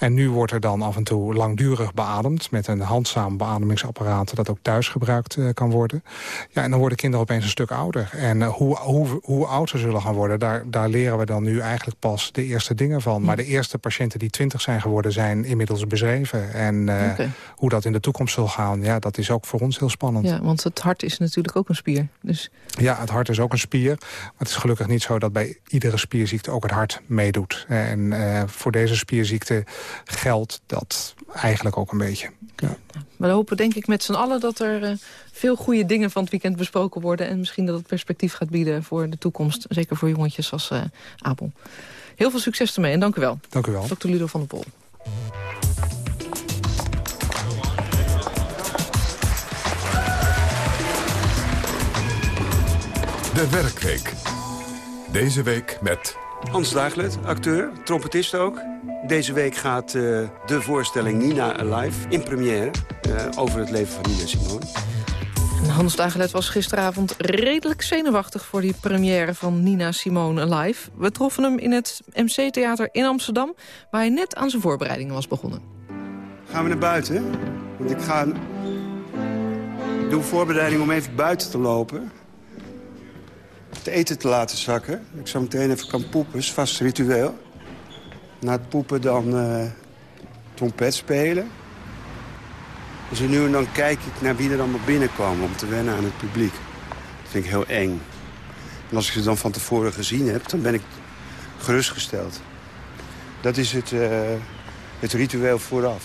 Speaker 21: En nu wordt er dan af en toe langdurig beademd... met een handzaam beademingsapparaat dat ook thuis gebruikt uh, kan worden. Ja, en dan worden kinderen opeens een stuk ouder. En uh, hoe, hoe, hoe oud ze zullen gaan worden, daar, daar leren we dan nu eigenlijk pas de eerste dingen van. Maar de eerste patiënten die twintig zijn geworden zijn inmiddels beschreven. En uh, okay. hoe dat in de toekomst zal gaan, ja, dat is ook voor ons heel spannend.
Speaker 18: Ja, want het hart is natuurlijk ook een spier. Dus...
Speaker 21: Ja, het hart is ook een spier. Maar het is gelukkig niet zo dat bij iedere spierziekte ook het hart meedoet. En voor deze spierziekte geldt dat eigenlijk ook een beetje. Ja.
Speaker 18: We hopen denk ik met z'n allen dat er uh, veel goede dingen van het weekend besproken worden... en misschien dat het perspectief gaat bieden voor de toekomst. Zeker voor jongetjes als uh, Abel. Heel veel succes ermee en dank u wel.
Speaker 21: Dank u wel.
Speaker 18: Dr. Ludo van der Pol.
Speaker 1: De Werkweek. Deze week met...
Speaker 22: Hans Daaglet, acteur, trompetist ook. Deze week gaat uh, de voorstelling Nina Alive in première... Uh, over het leven van Nina Simone.
Speaker 18: Hans Dagelet was gisteravond redelijk zenuwachtig... voor die première van Nina Simone Alive. We troffen hem in het MC-theater in Amsterdam... waar hij net aan zijn voorbereidingen was begonnen.
Speaker 19: Gaan we naar buiten? Want ik ga... Ik doe voorbereiding om even buiten te lopen het eten te laten zakken. Ik zo meteen even kan poepen, is vast ritueel. Na het poepen dan uh, trompet spelen. Dus nu en dan kijk ik naar wie er allemaal binnenkwam om te wennen aan het publiek. Dat vind ik heel eng. En als ik ze dan van tevoren gezien heb, dan ben ik gerustgesteld. Dat is het, uh, het ritueel vooraf.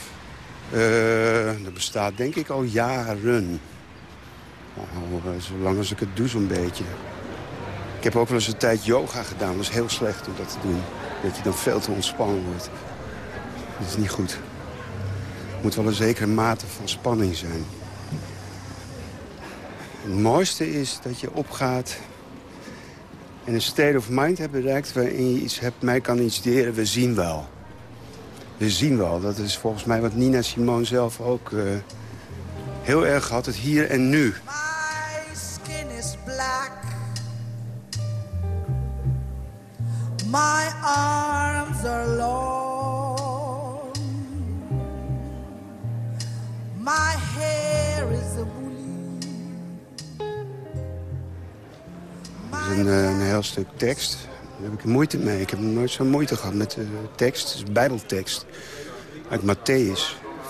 Speaker 19: Uh, dat bestaat denk ik al jaren. Nou, zolang als ik het doe zo'n beetje. Ik heb ook wel eens een tijd yoga gedaan. Dat is heel slecht om dat te doen. Dat je dan veel te ontspannen wordt. Dat is niet goed. Er moet wel een zekere mate van spanning zijn. Het mooiste is dat je opgaat en een state of mind hebt bereikt... waarin je iets hebt, mij kan iets deren, we zien wel. We zien wel. Dat is volgens mij wat Nina Simone zelf ook uh, heel erg had. Het hier en nu. Heel stuk tekst. Daar heb ik moeite mee. Ik heb nooit zo'n moeite gehad met uh, tekst. Het is bijbeltekst. Uit Matthäus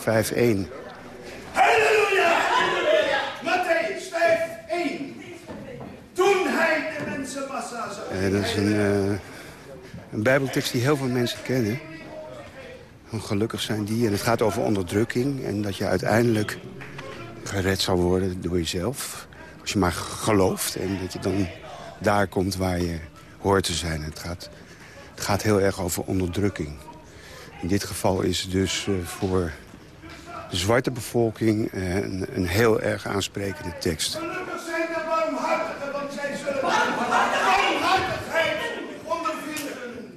Speaker 19: 5.1.
Speaker 23: Halleluja! Matthäus 5.1. Toen hij de mensenmassa zag.
Speaker 19: Uh, dat is een, uh, een bijbeltekst die heel veel mensen kennen. Gelukkig zijn die. En het gaat over onderdrukking. En dat je uiteindelijk gered zal worden door jezelf. Als je maar gelooft. En dat je dan daar komt waar je hoort te zijn. Het gaat, het gaat heel erg over onderdrukking. In dit geval is het dus uh, voor de zwarte bevolking uh, een, een, heel erg aansprekende tekst.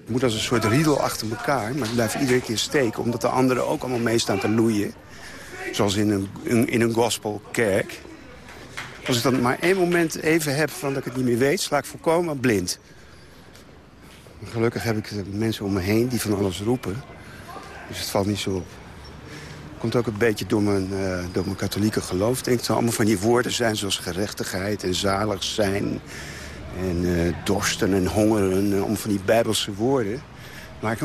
Speaker 19: Het moet als een soort riedel achter elkaar, maar het blijft iedere keer steken... omdat de anderen ook allemaal mee staan te loeien. Zoals in een, in een gospelkerk. Als ik dan maar één moment even heb van dat ik het niet meer weet... sla ik volkomen blind. Gelukkig heb ik mensen om me heen die van alles roepen. Dus het valt niet zo op. Komt ook een beetje door mijn, uh, door mijn katholieke geloof. Denk dat allemaal van die woorden zijn zoals gerechtigheid en zalig zijn. En uh, dorsten en hongeren. Om van die bijbelse woorden. Waar ik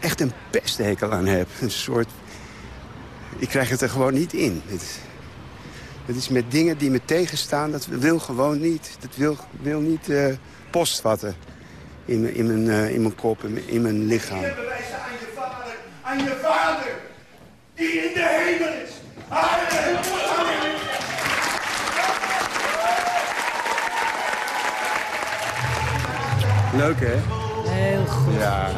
Speaker 19: echt een pesthekel aan heb. Een soort... Ik krijg het er gewoon niet in. Het is met dingen die me tegenstaan. Dat wil gewoon niet. Dat wil, wil niet uh, postvatten in, in, mijn, uh, in mijn kop, in mijn, in mijn lichaam.
Speaker 23: bewijzen aan je vader, aan je vader, die in de hemel is. Amen. Amen.
Speaker 19: Leuk, hè?
Speaker 24: Heel goed.
Speaker 19: Ja.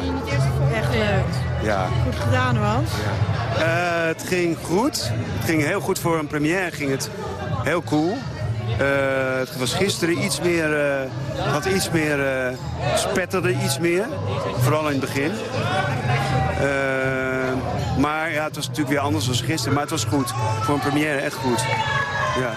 Speaker 24: Echt leuk.
Speaker 19: Ja.
Speaker 24: Goed gedaan, Hans.
Speaker 19: Ja. Uh, het ging goed. Het ging heel goed voor een première. Ging het heel cool. Uh, het was gisteren iets meer, uh, had iets meer, uh, spetterde iets meer. Vooral in het begin. maar ja, het was natuurlijk weer anders dan gisteren. Maar het was goed. Voor een première echt goed. Ja.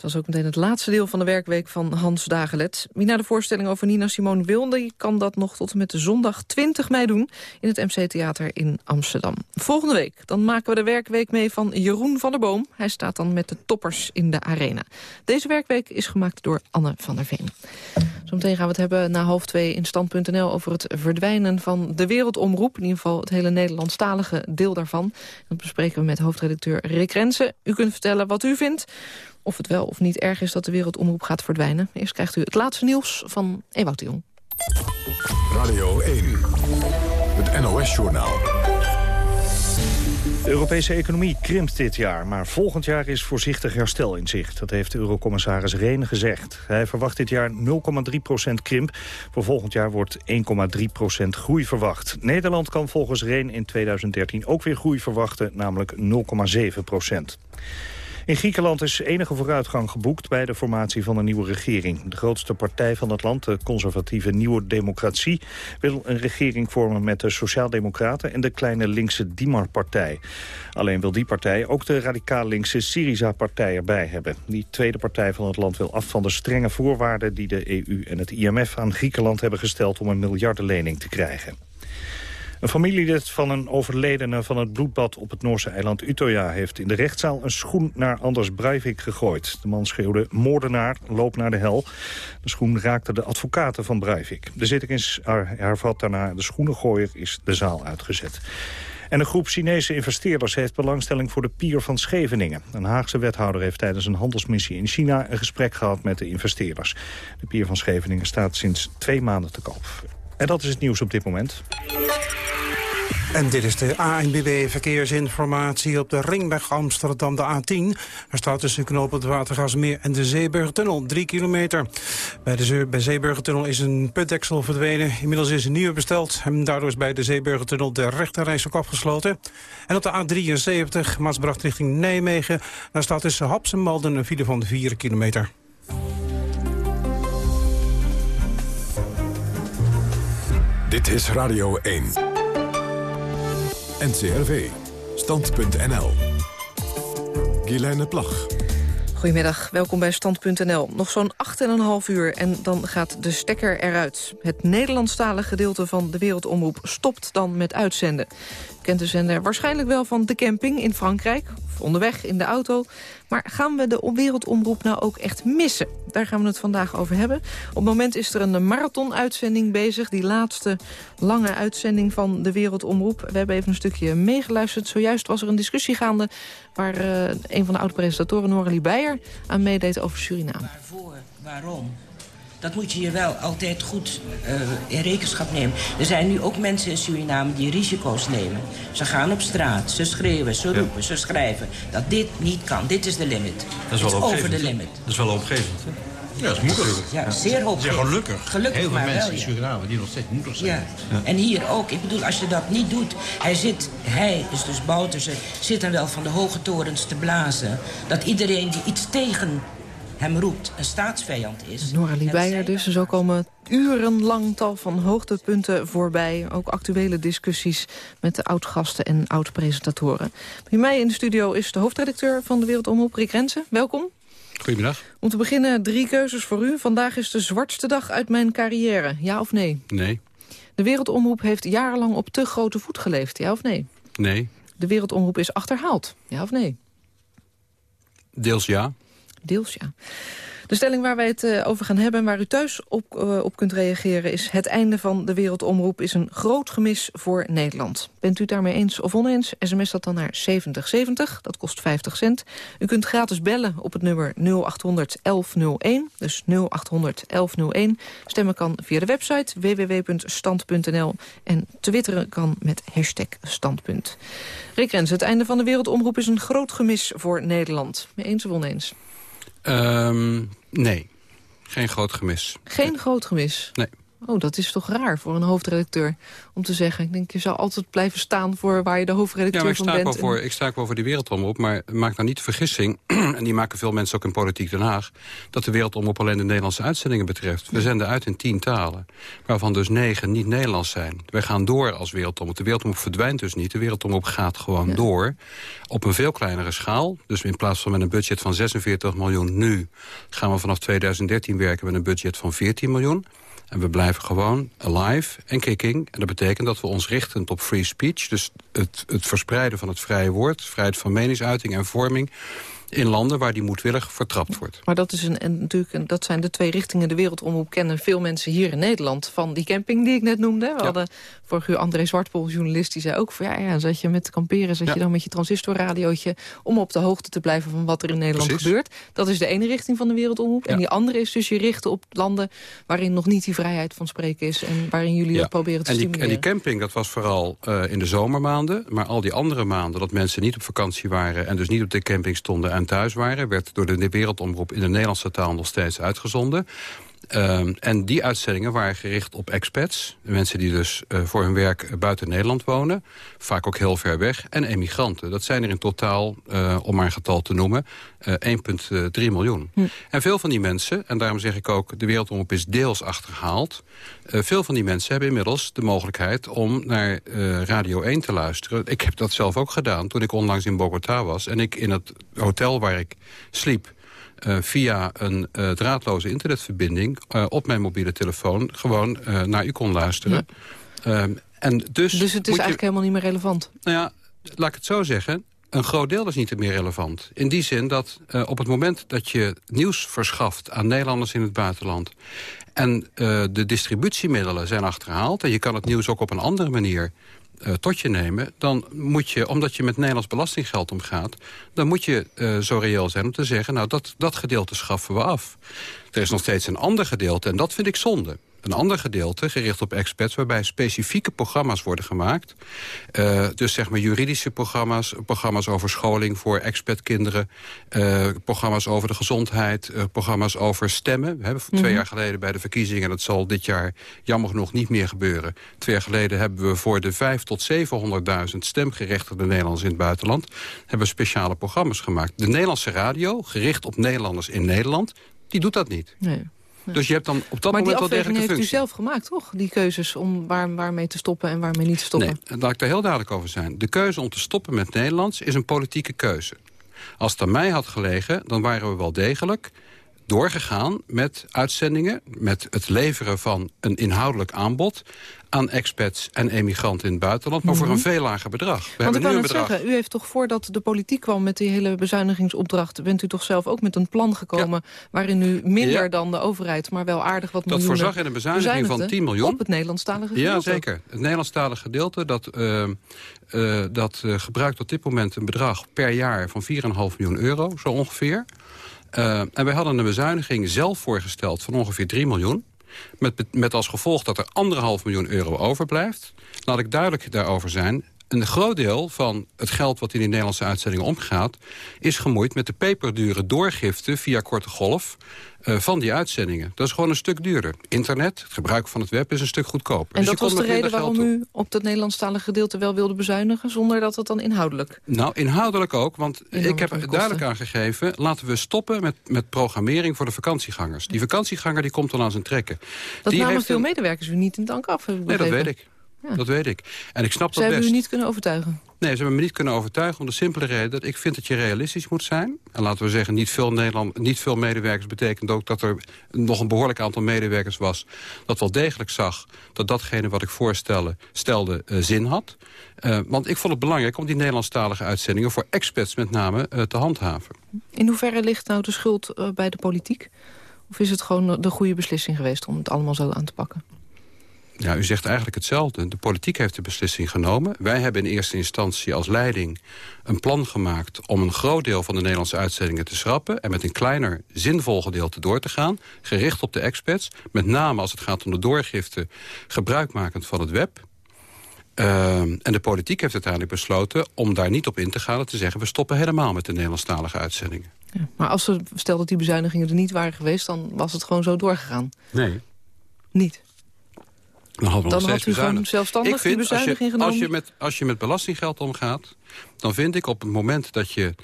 Speaker 18: Dit was ook meteen het laatste deel van de werkweek van Hans Dagelet. Wie naar de voorstelling over Nina Simone wilde... kan dat nog tot en met de zondag 20 mei doen... in het MC-theater in Amsterdam. Volgende week dan maken we de werkweek mee van Jeroen van der Boom. Hij staat dan met de toppers in de arena. Deze werkweek is gemaakt door Anne van der Veen. Zometeen gaan we het hebben na half twee in stand.nl... over het verdwijnen van de wereldomroep. In ieder geval het hele Nederlandstalige deel daarvan. Dat bespreken we met hoofdredacteur Rick Rensen. U kunt vertellen wat u vindt of het wel of niet erg is dat de wereldomroep gaat verdwijnen. Eerst krijgt u het laatste nieuws van Ewout de Jong.
Speaker 1: Radio 1, het NOS-journaal.
Speaker 25: De Europese economie krimpt dit jaar, maar volgend jaar is voorzichtig herstel in zicht. Dat heeft eurocommissaris Rehn gezegd. Hij verwacht dit jaar 0,3% krimp. Voor volgend jaar wordt 1,3% groei verwacht. Nederland kan volgens Rehn in 2013 ook weer groei verwachten, namelijk 0,7 in Griekenland is enige vooruitgang geboekt bij de formatie van een nieuwe regering. De grootste partij van het land, de conservatieve Nieuwe Democratie... wil een regering vormen met de Sociaaldemocraten en de kleine linkse Dimar-partij. Alleen wil die partij ook de radicaal linkse Syriza-partij erbij hebben. Die tweede partij van het land wil af van de strenge voorwaarden... die de EU en het IMF aan Griekenland hebben gesteld om een miljardenlening te krijgen. Een familielid van een overledene van het bloedbad op het Noorse eiland Utøya... heeft in de rechtszaal een schoen naar Anders Breivik gegooid. De man schreeuwde moordenaar, loop naar de hel. De schoen raakte de advocaten van Breivik. De zitting is hervat daarna. De schoenengooier is de zaal uitgezet. En een groep Chinese investeerders heeft belangstelling voor de pier van Scheveningen. Een Haagse wethouder heeft tijdens een handelsmissie in China... een gesprek gehad met de investeerders. De pier van Scheveningen staat sinds twee maanden te koop. En dat is het nieuws op dit moment.
Speaker 10: En dit is de ANBB Verkeersinformatie op de ringweg Amsterdam, de A10. Er staat tussen knoop het Watergasmeer en de Zeeburgertunnel, 3 kilometer. Bij de Zeeburgertunnel is een putdeksel verdwenen. Inmiddels is een nieuwe besteld en daardoor is bij de Zeeburgertunnel de rechterreis ook afgesloten. En op de A73, Maasbracht richting Nijmegen, daar staat tussen Haps een file van 4 kilometer.
Speaker 1: Dit is Radio 1. NCRV. Stand.nl. Guilaine Plag.
Speaker 18: Goedemiddag, welkom bij Stand.nl. Nog zo'n 8,5 uur en dan gaat de stekker eruit. Het Nederlandstalige gedeelte van de Wereldomroep stopt dan met uitzenden. Kent de zender waarschijnlijk wel van de camping in Frankrijk... of onderweg in de auto. Maar gaan we de wereldomroep nou ook echt missen? Daar gaan we het vandaag over hebben. Op het moment is er een marathon-uitzending bezig. Die laatste lange uitzending van de wereldomroep. We hebben even een stukje meegeluisterd. Zojuist was er een discussie gaande... waar uh, een van de oud-presentatoren, Noralie Beijer, aan meedeed over Suriname.
Speaker 26: Waarvoor? Waarom? Dat moet je je wel altijd goed uh, in rekenschap nemen. Er zijn nu ook mensen in Suriname die risico's nemen. Ze gaan op straat, ze schreeuwen, ze roepen, ja. ze schrijven. Dat dit niet kan. Dit is de limit.
Speaker 27: Dat is wel
Speaker 26: over de limit.
Speaker 27: Dat is wel opgevend, hè? Ja, dat is moedig.
Speaker 26: Ja, zeer hoopgevend.
Speaker 27: Ja, gelukkig.
Speaker 26: Gelukkig
Speaker 27: Heel veel
Speaker 26: maar
Speaker 27: mensen
Speaker 26: wel,
Speaker 27: in. Suriname die nog steeds moedig zijn.
Speaker 26: Ja. ja. En hier ook. Ik bedoel, als je dat niet doet... Hij zit, hij, dus dus Bouterse, zit dan wel van de hoge torens te blazen... dat iedereen die iets tegen hem roept, een staatsvijand is.
Speaker 18: Noralie Beijer dus. En zo komen urenlang tal van hoogtepunten voorbij. Ook actuele discussies met de oud-gasten en oud-presentatoren. Bij mij in de studio is de hoofdredacteur van de Wereldomroep, Rick Rensen. Welkom.
Speaker 28: Goedemiddag.
Speaker 18: Om te beginnen drie keuzes voor u. Vandaag is de zwartste dag uit mijn carrière. Ja of nee?
Speaker 28: Nee.
Speaker 18: De Wereldomroep heeft jarenlang op te grote voet geleefd. Ja of nee?
Speaker 28: Nee.
Speaker 18: De Wereldomroep is achterhaald. Ja of nee?
Speaker 28: Deels ja.
Speaker 18: Deels ja. De stelling waar wij het uh, over gaan hebben en waar u thuis op, uh, op kunt reageren... is het einde van de wereldomroep is een groot gemis voor Nederland. Bent u daarmee eens of oneens? SMS dat dan naar 7070, dat kost 50 cent. U kunt gratis bellen op het nummer 0800 1101, dus 0800 1101. Stemmen kan via de website www.stand.nl en twitteren kan met hashtag standpunt. Rick Rens, het einde van de wereldomroep is een groot gemis voor Nederland. Mee eens of oneens?
Speaker 28: Um, nee, geen groot gemis.
Speaker 18: Geen groot gemis?
Speaker 28: Nee.
Speaker 18: Oh, dat is toch raar voor een hoofdredacteur om te zeggen. Ik denk, je zou altijd blijven staan voor waar je de hoofdredacteur
Speaker 28: ja,
Speaker 18: van
Speaker 28: ik sta
Speaker 18: bent.
Speaker 28: Voor, ik sta ook wel voor die wereldomroep, maar maak nou niet de vergissing... en die maken veel mensen ook in Politiek Den Haag... dat de wereldomroep alleen de Nederlandse uitzendingen betreft. We zenden uit in tien talen, waarvan dus negen niet Nederlands zijn. Wij gaan door als wereldomroep. De wereldomroep verdwijnt dus niet. De wereldomroep gaat gewoon ja. door op een veel kleinere schaal. Dus in plaats van met een budget van 46 miljoen nu... gaan we vanaf 2013 werken met een budget van 14 miljoen... En we blijven gewoon alive en kicking. En dat betekent dat we ons richten op free speech. Dus het, het verspreiden van het vrije woord. Vrijheid van meningsuiting en vorming in landen waar die moedwillig vertrapt wordt.
Speaker 18: Maar dat, is een, en natuurlijk, dat zijn de twee richtingen. De wereldomroep kennen veel mensen hier in Nederland... van die camping die ik net noemde. We ja. hadden vorig uur André Zwartpol, journalist, die zei ook... Van, ja, ja, zat je met kamperen, zat ja. je dan met je transistorradiootje... om op de hoogte te blijven van wat er in Nederland
Speaker 28: Precies.
Speaker 18: gebeurt. Dat is de ene richting van de wereldomroep. Ja. En die andere is dus je richten op landen... waarin nog niet die vrijheid van spreken is... en waarin jullie dat proberen te
Speaker 28: en die,
Speaker 18: stimuleren.
Speaker 28: En die camping, dat was vooral uh, in de zomermaanden. Maar al die andere maanden dat mensen niet op vakantie waren... en dus niet op de camping stonden thuis waren... werd door de Wereldomroep in de Nederlandse taal nog steeds uitgezonden. Um, en die uitzendingen waren gericht op expats. Mensen die dus uh, voor hun werk buiten Nederland wonen. Vaak ook heel ver weg. En emigranten. Dat zijn er in totaal, uh, om maar een getal te noemen, uh, 1,3 miljoen. Hm. En veel van die mensen, en daarom zeg ik ook... de Wereldomroep is deels achterhaald. Veel van die mensen hebben inmiddels de mogelijkheid... om naar Radio 1 te luisteren. Ik heb dat zelf ook gedaan toen ik onlangs in Bogota was... en ik in het hotel waar ik sliep... Uh, via een uh, draadloze internetverbinding uh, op mijn mobiele telefoon gewoon naar u kon luisteren. Ja. en dus,
Speaker 18: dus het is eigenlijk
Speaker 28: je,
Speaker 18: helemaal niet meer relevant?
Speaker 28: Nou ja, laat ik het zo zeggen. Een groot deel is niet meer relevant. In die zin dat op het moment dat je nieuws verschaft aan Nederlanders in het buitenland... en de distributiemiddelen zijn achterhaald... en je kan het nieuws ook op een andere manier uh, tot je nemen... dan moet je, omdat je met Nederlands belastinggeld omgaat... dan moet je uh, zo reëel zijn om te zeggen... nou, dat, dat gedeelte schaffen we af. Er is nog steeds een ander gedeelte en dat vind ik zonde. Een ander gedeelte, gericht op expats... waarbij specifieke programma's worden gemaakt. Uh, dus zeg maar juridische programma's, programma's over scholing voor expatkinderen... Uh, programma's over de gezondheid, uh, programma's over stemmen. We hebben mm -hmm. twee jaar geleden bij de verkiezingen... dat zal dit jaar jammer genoeg niet meer gebeuren. Twee jaar geleden hebben we voor de 5 tot 700.000 stemgerechtigde Nederlanders in het buitenland... hebben we speciale programma's gemaakt. De Nederlandse radio, gericht op Nederlanders in Nederland... die doet dat niet.
Speaker 18: Nee.
Speaker 28: Dus je hebt dan op dat
Speaker 18: maar
Speaker 28: moment wel
Speaker 18: degelijke
Speaker 28: functie.
Speaker 18: heeft u zelf gemaakt, toch? Die keuzes om waar, waarmee te stoppen en waarmee niet te stoppen.
Speaker 28: Nee, laat ik daar heel duidelijk over zijn. De keuze om te stoppen met Nederlands is een politieke keuze. Als het aan mij had gelegen, dan waren we wel degelijk doorgegaan met uitzendingen... met het leveren van een inhoudelijk aanbod aan expats en emigranten in het buitenland... maar voor
Speaker 18: Mhm.
Speaker 28: een veel lager bedrag. We
Speaker 18: Want
Speaker 28: hebben
Speaker 18: ik
Speaker 28: nu
Speaker 18: kan
Speaker 28: een
Speaker 18: het
Speaker 28: bedrag...
Speaker 18: zeggen, u heeft toch voordat de politiek kwam met die hele bezuinigingsopdracht... bent u toch zelf ook met een plan gekomen waarin u minder
Speaker 28: Ja.
Speaker 18: dan de overheid... maar wel aardig wat
Speaker 28: Dat
Speaker 18: miljoenen
Speaker 28: voorzag in een bezuiniging van
Speaker 18: bezuinigde
Speaker 28: 10 miljoen.
Speaker 18: op het Nederlandstalige
Speaker 28: Ja,
Speaker 18: gedeelte.
Speaker 28: zeker. Het Nederlandstalige gedeelte dat, eh, eh, dat eh, gebruikt op dit moment een bedrag per jaar van 4,5 miljoen euro, zo ongeveer. En wij hadden een bezuiniging zelf voorgesteld van ongeveer 3 miljoen. Met, met als gevolg dat er anderhalf miljoen euro overblijft. Laat ik duidelijk daarover zijn. Een groot deel van het geld wat in die Nederlandse uitzendingen omgaat... is gemoeid met de peperdure doorgifte via korte golf eh, van die uitzendingen. Dat is gewoon een stuk duurder. Internet, het gebruik van het web is een stuk goedkoper.
Speaker 18: En
Speaker 28: Dus
Speaker 18: dat was de reden waarom
Speaker 28: toe.
Speaker 18: u op het Nederlandstalige gedeelte wel wilde bezuinigen... zonder dat het dan inhoudelijk...
Speaker 28: Nou, inhoudelijk ook, want ik heb duidelijk aangegeven... laten we stoppen met, met programmering voor de vakantiegangers. Die vakantieganger die komt dan aan zijn trekken.
Speaker 18: Dat
Speaker 28: die
Speaker 18: namen veel
Speaker 28: een-
Speaker 18: medewerkers u niet in dank af.
Speaker 28: Nee, dat weet ik.
Speaker 18: Ja.
Speaker 28: Dat weet ik. En ik snap
Speaker 18: Ze
Speaker 28: dat
Speaker 18: hebben
Speaker 28: best.
Speaker 18: u niet kunnen overtuigen.
Speaker 28: Nee, ze hebben me niet kunnen overtuigen om de simpele reden... dat ik vind dat je realistisch moet zijn. En laten we zeggen, niet veel, Nederland, niet veel medewerkers betekent ook... dat er nog een behoorlijk aantal medewerkers was... dat wel degelijk zag dat datgene wat ik voorstelde stelde, eh, zin had. Eh, want ik vond het belangrijk om die Nederlandstalige uitzendingen... voor expats met name eh, te handhaven.
Speaker 18: In hoeverre ligt nou de schuld bij de politiek? Of is het gewoon de goede beslissing geweest om het allemaal zo aan te pakken?
Speaker 28: Ja, u zegt eigenlijk hetzelfde. De politiek heeft de beslissing genomen. Wij hebben in eerste instantie als leiding een plan gemaakt... om een groot deel van de Nederlandse uitzendingen te schrappen... en met een kleiner, zinvol gedeelte door te gaan. Gericht op de expats. Met name als het gaat om de doorgifte... gebruikmakend van het web. Ehm, en de politiek heeft uiteindelijk besloten om daar niet op in te gaan... en te zeggen, we stoppen helemaal met de Nederlandstalige uitzendingen.
Speaker 18: Maar als ze, stel dat die bezuinigingen er niet waren geweest... dan was het gewoon zo doorgegaan.
Speaker 28: Nee.
Speaker 18: Niet?
Speaker 28: Dan hadden we
Speaker 18: Dan
Speaker 28: nog
Speaker 18: had u zelfstandig
Speaker 28: ik vind,
Speaker 18: die bezuiniging
Speaker 28: als je,
Speaker 18: genomen?
Speaker 28: Als je, met, als je met belastinggeld omgaat... dan vind ik op het moment dat je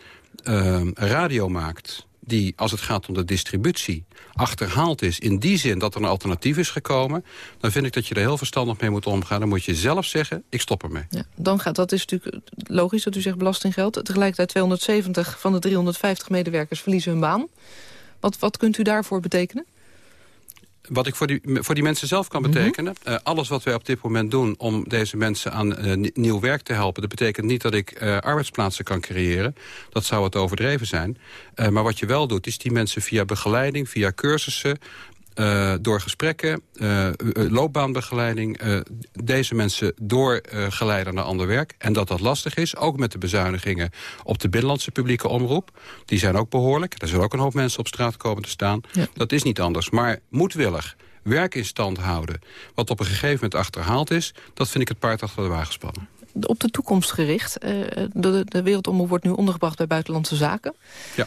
Speaker 28: ehm, radio maakt... die, als het gaat om de distributie, achterhaald is... in die zin dat er een alternatief is gekomen... dan vind ik dat je er heel verstandig mee moet omgaan. Dan moet je zelf zeggen, ik stop ermee.
Speaker 18: Ja, dan gaat, dat is natuurlijk logisch dat u zegt belastinggeld. Tegelijkertijd 270 van de 350 medewerkers verliezen hun baan. Wat, wat kunt u daarvoor betekenen?
Speaker 28: Wat ik voor die, voor die mensen zelf kan betekenen... eh, alles wat wij op dit moment doen om deze mensen aan eh, ni- nieuw werk te helpen... dat betekent niet dat ik eh, arbeidsplaatsen kan creëren. Dat zou wat overdreven zijn. Maar wat je wel doet, is die mensen via begeleiding, via cursussen... eh, door gesprekken, eh, eh, loopbaanbegeleiding... deze mensen doorgeleiden naar ander werk. En dat dat lastig is, ook met de bezuinigingen... op de binnenlandse publieke omroep. Die zijn ook behoorlijk. Er zullen ook een hoop mensen op straat komen te staan. Dat is niet anders. Maar moedwillig werk in stand houden... wat op een gegeven moment achterhaald is... dat vind ik het paard achter de wagen spannen.
Speaker 18: Op de toekomst gericht. de, de wereldomroep wordt nu ondergebracht bij Buitenlandse Zaken.
Speaker 28: Ja.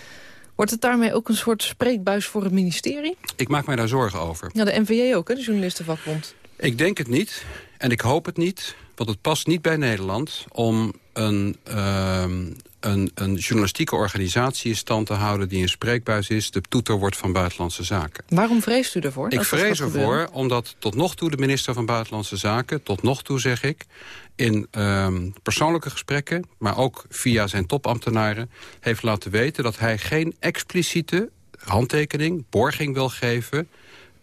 Speaker 18: Wordt het daarmee ook een soort spreekbuis voor het ministerie?
Speaker 28: Ik maak mij daar zorgen over.
Speaker 18: Ja, de NVJ ook, hè, de journalistenvakbond.
Speaker 28: Ik denk het niet en ik hoop het niet. Want het past niet bij Nederland om een, ehm, een, een journalistieke organisatie in stand te houden... die een spreekbuis is, de toeter wordt van Buitenlandse Zaken.
Speaker 18: Waarom vreest u ervoor?
Speaker 28: Ik vrees ervoor,
Speaker 18: gebeuren?
Speaker 28: omdat tot nog toe de minister van Buitenlandse Zaken... tot nog toe zeg ik, in ehm, persoonlijke gesprekken... maar ook via zijn topambtenaren, heeft laten weten... dat hij geen expliciete handtekening, borging wil geven...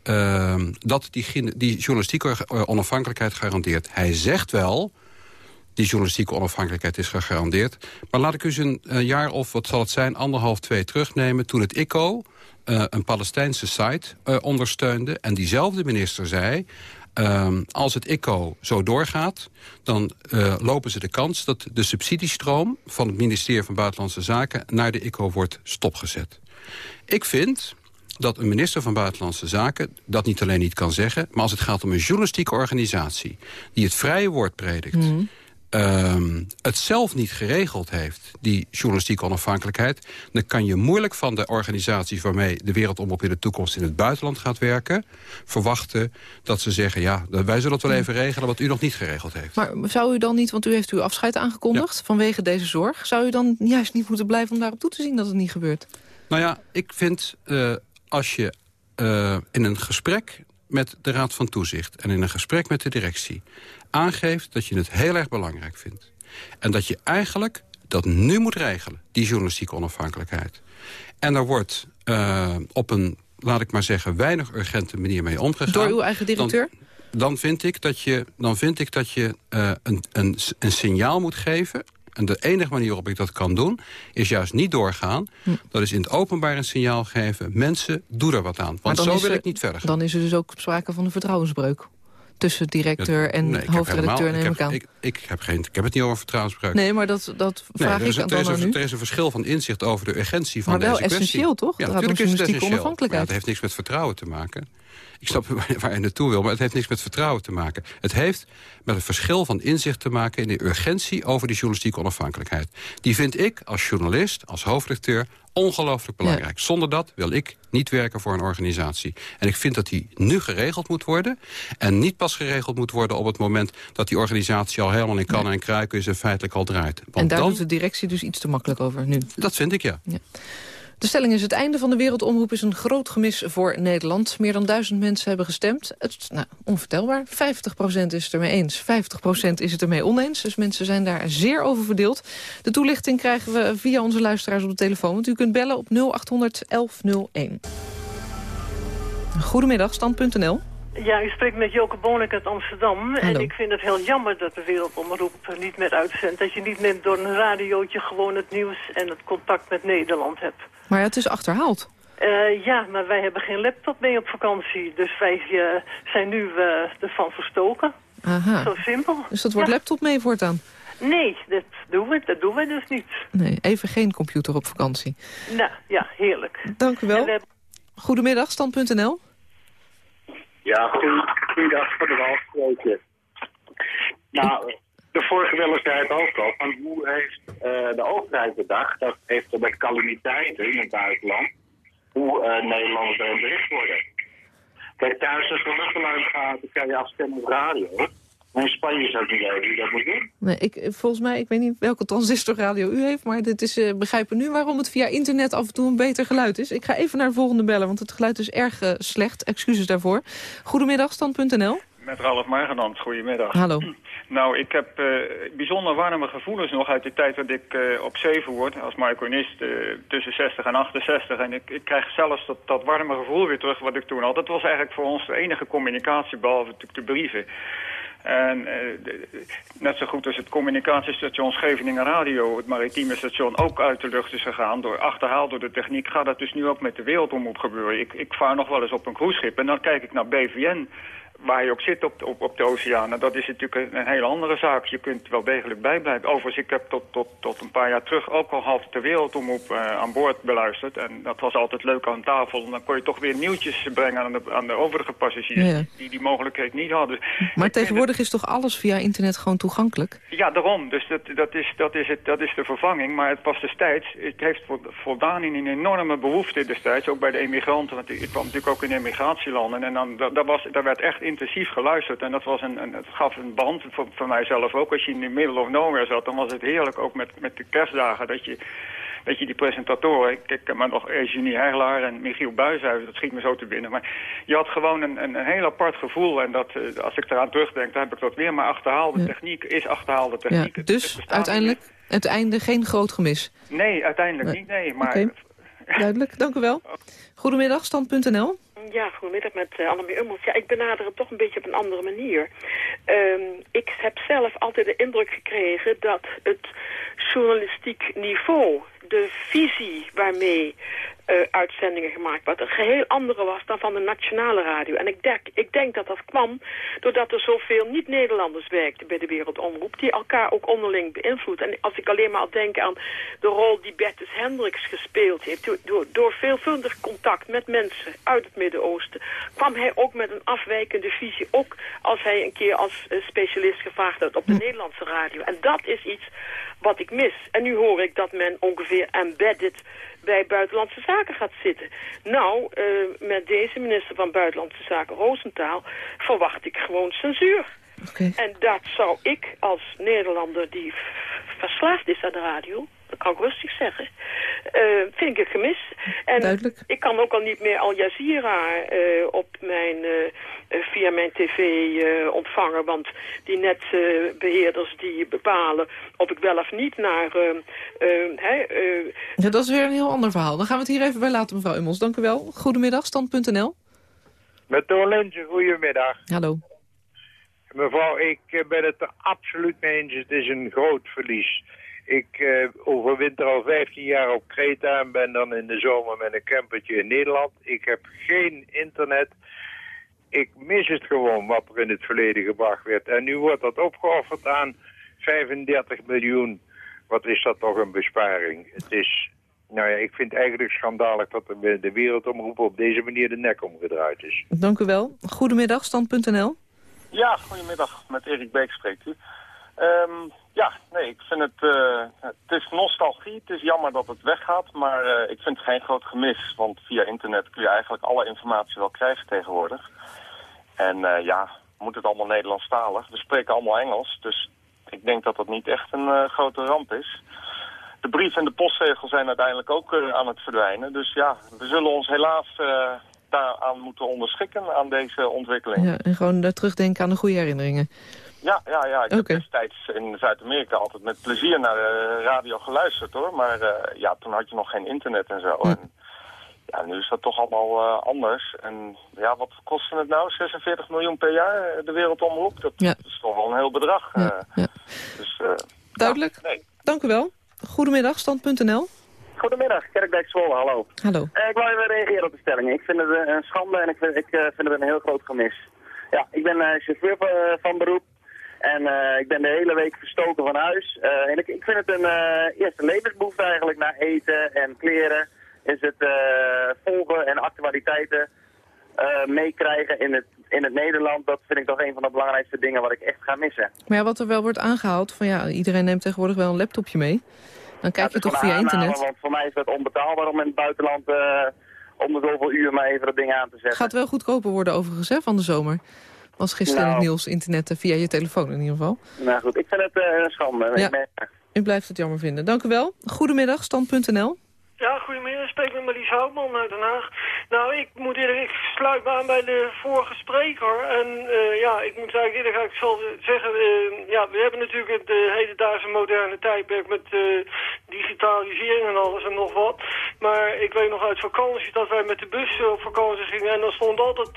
Speaker 28: ehm, dat die, die journalistieke eh, onafhankelijkheid garandeert. Hij zegt wel, die journalistieke onafhankelijkheid is gegarandeerd. Maar laat ik u eens een jaar of, wat zal het zijn, anderhalf, twee terugnemen... toen het ICO eh, een Palestijnse site eh, ondersteunde... en diezelfde minister zei... ehm, als het ICO zo doorgaat, dan eh, lopen ze de kans... dat de subsidiestroom van het ministerie van Buitenlandse Zaken... naar de ICO wordt stopgezet. Ik vind dat een minister van Buitenlandse Zaken dat niet alleen niet kan zeggen... maar als het gaat om een journalistieke organisatie... die het vrije woord predikt... ehm, het zelf niet geregeld heeft, die journalistieke onafhankelijkheid... dan kan je moeilijk van de organisaties waarmee de wereldomroep in de toekomst in het buitenland gaat werken... verwachten dat ze zeggen, ja, wij zullen het wel even regelen wat u nog niet geregeld heeft.
Speaker 18: Maar zou u dan niet, want u heeft uw afscheid aangekondigd... vanwege deze zorg, zou u dan juist niet moeten blijven om daarop toe te zien dat het niet gebeurt?
Speaker 28: Nou ja, ik vind eh, als je eh, in een gesprek met de Raad van Toezicht... en in een gesprek met de directie aangeeft dat je het heel erg belangrijk vindt... en dat je eigenlijk dat nu moet regelen, die journalistieke onafhankelijkheid. En er wordt eh, op een laat ik maar zeggen, weinig urgente manier mee omgegaan.
Speaker 18: Door uw eigen directeur?
Speaker 28: Dan, dan vind ik dat je, dan vind ik dat je uh, een, een, een signaal moet geven en de enige manier waarop ik dat kan doen, is juist niet doorgaan. Hm. Dat is in het openbaar een signaal geven. Mensen, doe er wat aan. Want zo wil ik niet verder gaan.
Speaker 18: Dan is er dus ook sprake van een vertrouwensbreuk tussen directeur en nee, hoofdredacteur, neem ik aan.
Speaker 28: Ik, ik, heb geen, ik heb het niet over vertrouwensbreuk.
Speaker 18: Nee, maar dat, dat vraag
Speaker 28: nee,
Speaker 18: ik aan
Speaker 28: er is,
Speaker 18: een,
Speaker 28: er is een verschil van inzicht over de urgentie van
Speaker 18: maar
Speaker 28: deze
Speaker 18: kwestie. Maar wel essentieel, toch?
Speaker 28: Ja, natuurlijk is het essentieel. Maar het heeft niks met vertrouwen te maken. Ik snap waar je naartoe wil, maar het heeft niks met vertrouwen te maken. Het heeft met een verschil van inzicht te maken... in de urgentie over die journalistieke onafhankelijkheid. Die vind ik als journalist, als hoofdredacteur ongelooflijk belangrijk. Zonder dat wil ik niet werken voor een organisatie. En ik vind dat die nu geregeld moet worden... en niet pas geregeld moet worden op het moment... dat die organisatie al helemaal in kannen en kruiken is... en feitelijk al draait.
Speaker 18: Want en daar dan... doet de directie dus iets te makkelijk over nu?
Speaker 28: Dat vind ik, ja. ja.
Speaker 18: De stelling is het einde van de wereldomroep is een groot gemis voor Nederland. Meer dan duizend mensen hebben gestemd. Het nou, onvertelbaar. 50% is het ermee eens, 50% is het ermee oneens. Dus mensen zijn daar zeer over verdeeld. De toelichting krijgen we via onze luisteraars op de telefoon. U kunt bellen op 0800 1101. Goedemiddag, stand.nl.
Speaker 29: Ja, u spreekt met Joke Bonek uit Amsterdam.
Speaker 18: Hallo.
Speaker 29: En ik vind het heel jammer dat de Wereldomroep niet meer uitzendt. Dat je niet meer door een radiootje gewoon het nieuws en het contact met Nederland hebt.
Speaker 18: Maar het is achterhaald.
Speaker 29: Uh, ja, maar wij hebben geen laptop mee op vakantie. Dus wij uh, zijn nu uh, ervan verstoken.
Speaker 18: Aha.
Speaker 29: Zo simpel.
Speaker 18: Dus dat wordt
Speaker 29: ja.
Speaker 18: laptop mee voortaan?
Speaker 29: Nee, dat doen, we, dat doen wij dus niet.
Speaker 18: Nee, even geen computer op vakantie.
Speaker 29: Nou, ja, heerlijk.
Speaker 18: Dank u wel. Hebben... Goedemiddag, stand.nl.
Speaker 30: Ja, goeiedag voor de Walsprootje. Nou, de vorige weller zei het ook al. Van hoe heeft uh, de overheid bedacht, dat heeft er met calamiteiten in het buitenland, hoe uh, Nederlanders bericht worden. Kijk, thuis als er luchtalarm gaat, dan kan je afstemmen op radio. Maar in Spanje zou ik niet weten wie dat moet doen.
Speaker 18: Nee, ik, volgens mij, ik weet niet welke transistorradio u heeft... maar dit is, uh, begrijpen nu waarom het via internet af en toe een beter geluid is. Ik ga even naar de volgende bellen, want het geluid is erg uh, slecht. Excuses daarvoor. Goedemiddag, stand.nl.
Speaker 31: Met Ralf Margenand, goedemiddag.
Speaker 18: Hallo.
Speaker 31: Nou, ik heb uh, bijzonder warme gevoelens nog uit de tijd dat ik uh, op zeven word als marathonist uh, tussen 60 en 68. En ik, ik krijg zelfs dat, dat warme gevoel weer terug wat ik toen had. Dat was eigenlijk voor ons de enige communicatie, behalve natuurlijk de brieven. En de, net zo goed als het communicatiestation Scheveningen Radio, het maritieme station, ook uit de lucht is gegaan, door achterhaald door de techniek, gaat dat dus nu ook met de wereldomroep gebeuren. Ik, ik vaar nog wel eens op een cruiseschip en dan kijk ik naar BVN waar je ook zit op, op, op de oceaan. En dat is natuurlijk een, een hele andere zaak. Je kunt wel degelijk bijblijven. Overigens, ik heb tot, tot, tot een paar jaar terug ook al half de wereldomroep uh, aan boord beluisterd. En dat was altijd leuk aan tafel. En dan kon je toch weer nieuwtjes brengen aan de, aan de overige passagiers...
Speaker 18: Ja.
Speaker 31: die die mogelijkheid niet hadden.
Speaker 18: Maar tegenwoordig is toch alles via internet gewoon toegankelijk?
Speaker 31: Ja, daarom. Dus dat, dat, is, dat, is, het, dat is de vervanging. Maar het was destijds... Het heeft voldaan in een enorme behoefte destijds. Ook bij de emigranten. Want ik kwam natuurlijk ook in emigratielanden. En dan, dat, dat was, daar werd echt intensief geluisterd. En dat was een, een, het gaf een band voor, voor mijzelf ook. Als je in de middle of nowhere zat, dan was het heerlijk ook met, met de kerstdagen. Dat je, dat je die presentatoren, ik, ik maar nog Eugenie Hegelaar en Michiel Buijshuizen, dat schiet me zo te binnen. Maar je had gewoon een, een, een heel apart gevoel. En dat, uh, als ik eraan terugdenk, dan heb ik dat weer. Maar achterhaalde ja. techniek is achterhaalde techniek.
Speaker 18: Ja, dus uiteindelijk het einde geen groot gemis?
Speaker 31: Nee, uiteindelijk nee. niet, nee. Maar...
Speaker 18: Okay. Duidelijk, dank u wel. Goedemiddag, stand.nl.
Speaker 32: Ja, goedemiddag met uh, Annemie Ummels. Ja, ik benader het toch een beetje op een andere manier. Um, ik heb zelf altijd de indruk gekregen dat het journalistiek niveau, de visie waarmee uh, uitzendingen gemaakt wordt, een geheel andere was dan van de nationale radio. En ik denk, ik denk dat dat kwam doordat er zoveel niet-Nederlanders werkten bij de Wereldomroep, die elkaar ook onderling beïnvloeden. En als ik alleen maar al denk aan de rol die Bertus Hendricks gespeeld heeft, door, door, veelvuldig contact met mensen uit het Midden-Oosten, kwam hij ook met een afwijkende visie, ook als hij een keer als uh, specialist gevraagd werd op de hm. Nederlandse radio. En dat is iets wat ik mis. En nu hoor ik dat men ongeveer embedded bij Buitenlandse Zaken gaat zitten. Nou, uh, met deze minister van Buitenlandse Zaken, Roosentaal, verwacht ik gewoon censuur.
Speaker 18: Okay.
Speaker 32: En dat zou ik als Nederlander die verslaafd is aan de radio, kan ik rustig zeggen, uh, vind ik het gemis. En
Speaker 18: Duidelijk.
Speaker 32: ik kan ook al niet meer Al Jazeera uh, op mijn uh, via mijn tv-ontvanger. want die netbeheerders die bepalen of ik wel of niet naar... Hey,
Speaker 18: ja, dat is weer een heel ander verhaal. Dan gaan we het hier even bij laten, mevrouw Ummels. Dank u wel. Goedemiddag, stand.nl.
Speaker 33: Met Toon Lintje, goedemiddag.
Speaker 18: Hallo.
Speaker 33: Mevrouw, ik eh, ben het er absoluut mee eens. Het is een groot verlies. Ik uh, overwinter al 15 jaar op Kreta en ben dan in de zomer met een campertje in Nederland. Ik heb geen internet. Ik mis het gewoon wat er in het verleden gebracht werd. En nu wordt dat opgeofferd aan 35 miljoen. Wat is dat toch een besparing? Het is, nou ja, ik vind het eigenlijk schandalig dat de, de wereldomroep op deze manier de nek omgedraaid is.
Speaker 18: Dank u wel. Goedemiddag, stand.nl.
Speaker 34: Ja, goedemiddag. Met Erik Beek spreekt u. Um, ja, nee, ik vind het... Uh, het is nostalgie. Het is jammer dat het weggaat. Maar uh, ik vind het geen groot gemis. Want via internet kun je eigenlijk alle informatie wel krijgen tegenwoordig. En uh, ja, moet het allemaal Nederlandstalig. We spreken allemaal Engels. Dus ik denk dat dat niet echt een grote ramp is. De brief en de postzegel zijn uiteindelijk ook aan het verdwijnen. Dus ja, we zullen ons helaas daaraan moeten onderschikken, aan deze ontwikkeling.
Speaker 18: Ja, en gewoon terugdenken aan de goede herinneringen.
Speaker 34: Ja, ja, ja. Ik heb destijds in Zuid-Amerika altijd met plezier naar de radio geluisterd, hoor. Maar uh, ja, toen had je nog geen internet en zo. En, ja, nu is dat toch allemaal uh, anders. En ja, wat kost het nou? 46 miljoen per jaar, de wereldomroep? Dat
Speaker 18: ja.
Speaker 34: is toch wel een heel bedrag.
Speaker 18: Ja, ja.
Speaker 34: Dus,
Speaker 18: Duidelijk.
Speaker 34: nee.
Speaker 18: Dank u wel. Goedemiddag, stand.nl.
Speaker 35: Goedemiddag, Kerkdijk Zwolle, hallo.
Speaker 18: Hallo.
Speaker 35: Uh, ik wil even reageren op de stelling. Ik vind het een schande en ik vind, ik, uh, vind het een heel groot gemis. Ja, ik ben chauffeur van beroep en ik ben de hele week verstoken van huis. en ik, ik vind het een eerste levensbehoefte eigenlijk, naar eten en kleren. Is het volgen en actualiteiten meekrijgen in het, in het Nederland. Dat vind ik toch een van de belangrijkste dingen wat ik echt ga missen.
Speaker 18: Maar ja, wat er wel wordt aangehaald, van ja, iedereen neemt tegenwoordig wel een laptopje mee. Dan kijk je toch via internet?
Speaker 35: Want voor mij is dat onbetaalbaar om in het buitenland om de zoveel uur maar even dat ding aan te zetten.
Speaker 18: Gaat wel goedkoper worden overigens hè, van de zomer. Was gisteren
Speaker 35: nou.
Speaker 18: het nieuws, internet via je telefoon in ieder geval.
Speaker 35: Nou goed, ik vind het uh, een schande.
Speaker 18: Ja. U blijft het jammer vinden. Dank u wel. Goedemiddag, stand.nl.
Speaker 36: Ja, goedemiddag. Ik spreek met Marlies Houtman uit Den Haag. Nou, ik moet eerlijk, ik sluit me aan bij de vorige spreker. En uh, ja, ik moet eigenlijk eerlijk ik zal zeggen, uh, ja, we hebben natuurlijk het uh, hedendaagse moderne tijdperk met digitalisering en alles en nog wat. Maar ik weet nog uit vakantie dat wij met de bus op vakantie gingen en dan stond altijd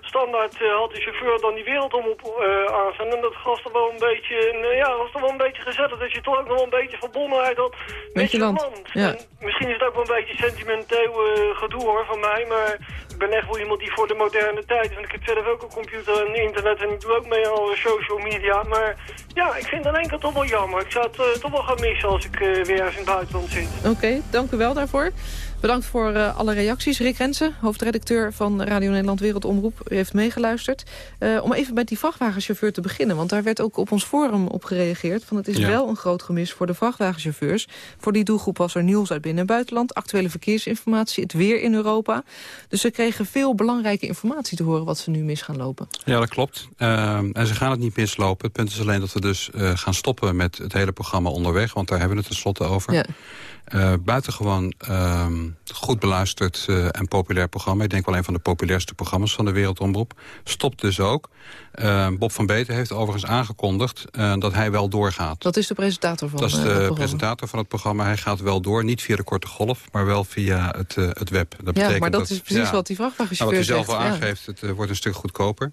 Speaker 36: standaard had de chauffeur dan die wereldomroep aanstaan. En dat was toch wel een beetje, ja, was toch wel een beetje gezellig dat je toch ook nog wel een beetje verbondenheid had met, je land. land.
Speaker 18: Ja.
Speaker 36: En misschien is het ook wel een beetje sentimenteel uh, gedoe hoor van mij, maar ik ben echt wel iemand die voor de moderne tijd. En ik heb zelf ook een computer en internet en ik doe ook mee alle social media. Maar ja, ik vind het enkel toch wel jammer. Ik zou het uh, toch wel gaan missen als ik uh, weer ergens in het buitenland zit.
Speaker 18: Oké, dank u wel daarvoor. Bedankt voor uh, alle reacties. Rick Rensen, hoofdredacteur van Radio Nederland Wereldomroep. U heeft meegeluisterd. Uh, om even met die vrachtwagenchauffeur te beginnen. Want daar werd ook op ons forum op gereageerd. Van het is ja. wel een groot gemis voor de vrachtwagenchauffeurs. Voor die doelgroep was er nieuws uit binnen- en buitenland. Actuele verkeersinformatie, het weer in Europa. Dus ze kregen veel belangrijke informatie te horen... wat ze nu mis gaan lopen.
Speaker 28: Ja, dat klopt. Uh, en ze gaan het niet mislopen. Het punt is alleen dat we dus uh, gaan stoppen met het hele programma onderweg. Want daar hebben we het tenslotte over.
Speaker 18: Ja.
Speaker 28: Uh, buitengewoon uh, goed beluisterd uh, en populair programma. Ik denk wel een van de populairste programma's van de Wereldomroep. Stopt dus ook. Bob van Beten heeft overigens aangekondigd dat hij wel doorgaat.
Speaker 18: Dat is de presentator van
Speaker 28: Dat is
Speaker 18: het
Speaker 28: de
Speaker 18: programma.
Speaker 28: presentator van het programma. Hij gaat wel door, niet via de korte golf, maar wel via het, het web. Dat
Speaker 18: ja,
Speaker 28: betekent
Speaker 18: maar dat, is precies
Speaker 28: ja,
Speaker 18: wat die vrachtwagenchauffeur
Speaker 28: nou, Wat
Speaker 18: zegt.
Speaker 28: hij zelf al aangeeft, het wordt een stuk goedkoper.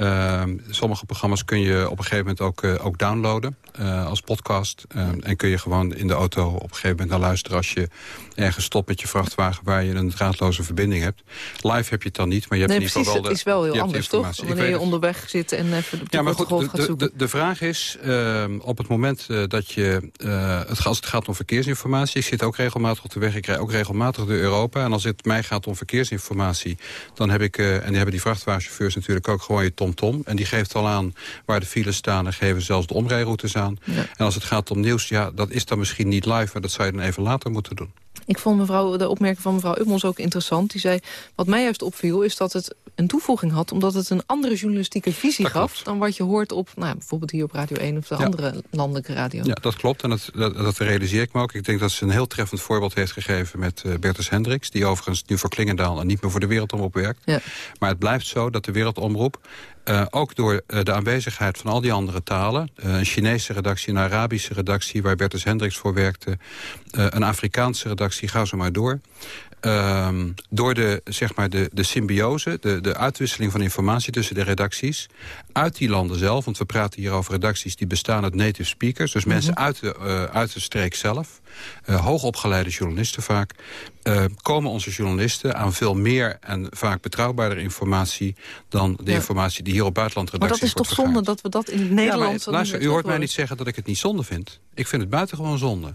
Speaker 28: Uh, sommige programma's kun je op een gegeven moment ook, uh, ook downloaden uh, als podcast. en kun je gewoon in de auto op een gegeven moment naar luisteren... als je ergens stopt met je vrachtwagen waar je een draadloze verbinding hebt. Live heb je het dan niet, maar je hebt
Speaker 18: nee,
Speaker 28: in ieder geval
Speaker 18: precies,
Speaker 28: wel
Speaker 18: het
Speaker 28: de
Speaker 18: is wel heel anders, toch? Wanneer je onderweg zit en even op de
Speaker 28: ja, maar goed,
Speaker 18: gaat
Speaker 28: de,
Speaker 18: zoeken.
Speaker 28: de, de vraag is, op het moment dat je... het, als het gaat om verkeersinformatie... ik zit ook regelmatig op de weg, ik rij ook regelmatig door Europa... en als het mij gaat om verkeersinformatie... dan heb ik, en die hebben die vrachtwagenchauffeurs natuurlijk ook gewoon je TomTom... en die geeft al aan waar de files staan en geven zelfs de omrijroutes aan.
Speaker 18: Ja.
Speaker 28: En als het gaat om nieuws, ja, dat is dan misschien niet live... maar dat zou je dan even later moeten doen.
Speaker 18: Ik vond mevrouw, de opmerking van mevrouw Ummels ook interessant. Die zei, wat mij juist opviel, is dat het een toevoeging had... omdat het een andere journalistieke visie gaf... dan wat je hoort op nou, bijvoorbeeld hier op Radio 1 of de
Speaker 28: Ja.
Speaker 18: andere landelijke radio.
Speaker 28: Ja, dat klopt. En dat, dat, dat realiseer ik me ook. Ik denk dat ze een heel treffend voorbeeld heeft gegeven met eh, Bertus Hendricks... die overigens nu voor Klingendaal en niet meer voor de Wereldomroep werkt.
Speaker 18: Ja.
Speaker 28: Maar het blijft zo dat de Wereldomroep... eh, ook door eh, de aanwezigheid van al die andere talen... eh, een Chinese redactie, een Arabische redactie... waar Bertus Hendricks voor werkte... een Afrikaanse redactie, ga zo maar door... Ehm, door de, zeg maar de, de symbiose, de, de uitwisseling van informatie tussen de redacties... uit die landen zelf, want we praten hier over redacties... die bestaan uit native speakers, dus mensen uit, de, eh, uit de streek zelf... eh, hoogopgeleide journalisten vaak... eh, komen onze journalisten aan veel meer en vaak betrouwbaarder informatie... dan de
Speaker 18: Ja.
Speaker 28: informatie die hier op
Speaker 18: Maar
Speaker 28: buitenlandredacties
Speaker 18: dat is toch
Speaker 28: wordt
Speaker 18: zonde dat we dat in het
Speaker 28: ja, maar luister, u hoort mij niet zeggen dat ik het niet zonde vind. Ik vind het buitengewoon zonde.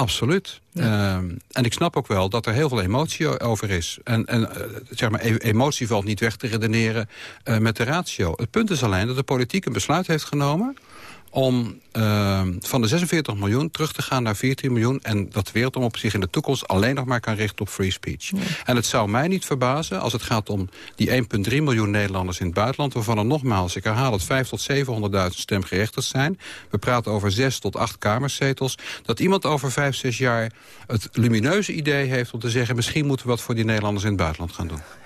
Speaker 28: Absoluut. Ehm, en ik snap ook wel dat er heel veel emotie over is. En, en eh, zeg maar, e- emotie valt niet weg te redeneren eh, met de ratio. Het punt is alleen dat de politiek een besluit heeft genomen om ehm, van de 46 miljoen terug te gaan naar 14 miljoen... en dat de wereldomroep zich in de toekomst alleen nog maar kan richten op free speech. En het zou mij niet verbazen als het gaat om die 1,3 miljoen Nederlanders in het buitenland... waarvan er nogmaals, ik herhaal het, 5 tot 700.000 stemgerechtigd zijn. We praten over 6 tot 8 kamerzetels. Dat iemand over 5, 6 jaar het lumineuze idee heeft om te zeggen... misschien moeten we wat voor die Nederlanders in het buitenland gaan doen.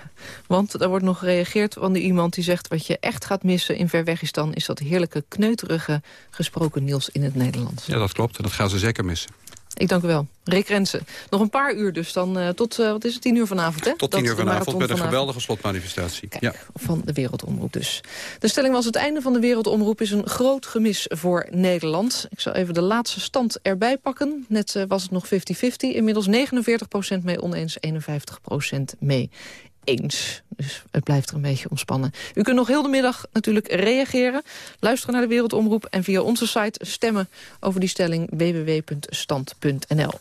Speaker 18: Want er wordt nog gereageerd van iemand die zegt... wat je echt gaat missen in Verwegistan... is dat heerlijke, kneuterige gesproken Niels in het Nederlands.
Speaker 28: Ja, dat klopt. En dat gaan ze zeker missen.
Speaker 18: Ik dank u wel. Rick Rensen. Nog een paar uur dus dan eh, tot, eh, wat is het, tien uur vanavond, hè?
Speaker 28: Tot 10 uur vanavond met een
Speaker 18: vanavond.
Speaker 28: geweldige slotmanifestatie. ja.
Speaker 18: van de Wereldomroep dus. De stelling was het einde van de Wereldomroep is een groot gemis voor Nederland. Ik zal even de laatste stand erbij pakken. Net eh, was het nog 50-50. Inmiddels 49% mee oneens, 51% mee eens. Dus het blijft er een beetje ontspannen. U kunt nog heel de middag natuurlijk reageren. Luisteren naar de Wereldomroep en via onze site stemmen over die stelling www.stand.nl.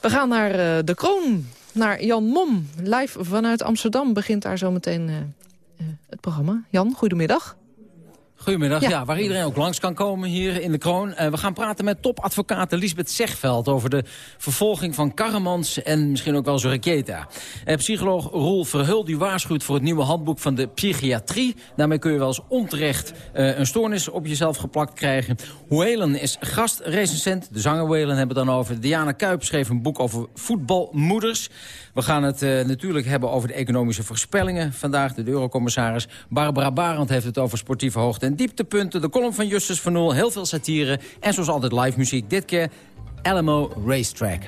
Speaker 18: We gaan naar eh, de kroon, naar Jan Mom. Live vanuit Amsterdam begint daar zometeen eh, eh, het programma. Jan, goedemiddag.
Speaker 37: Goedemiddag,
Speaker 18: Ja.
Speaker 37: ja. waar iedereen ook langs kan komen hier in de Kroon. Eh, we gaan praten met topadvocaat Lisbeth Zegveld... over de vervolging van Karremans en misschien ook wel Zorrekieta. Eh, psycholoog Roel Verhul die waarschuwt voor het nieuwe handboek van de psychiatrie. Daarmee kun je wel eens onterecht eh, een stoornis op jezelf geplakt krijgen. Whalen is gastrecensent, de zanger Whalen hebben we dan over. Diana Kuip schreef een boek over voetbalmoeders. We gaan het eh, natuurlijk hebben over de economische voorspellingen. Vandaag de eurocommissaris Barbara Barend heeft het over sportieve hoogte- en dieptepunten. De column van Justus van Oel, heel veel satire. En zoals altijd live muziek. Dit keer Alamo Racetrack.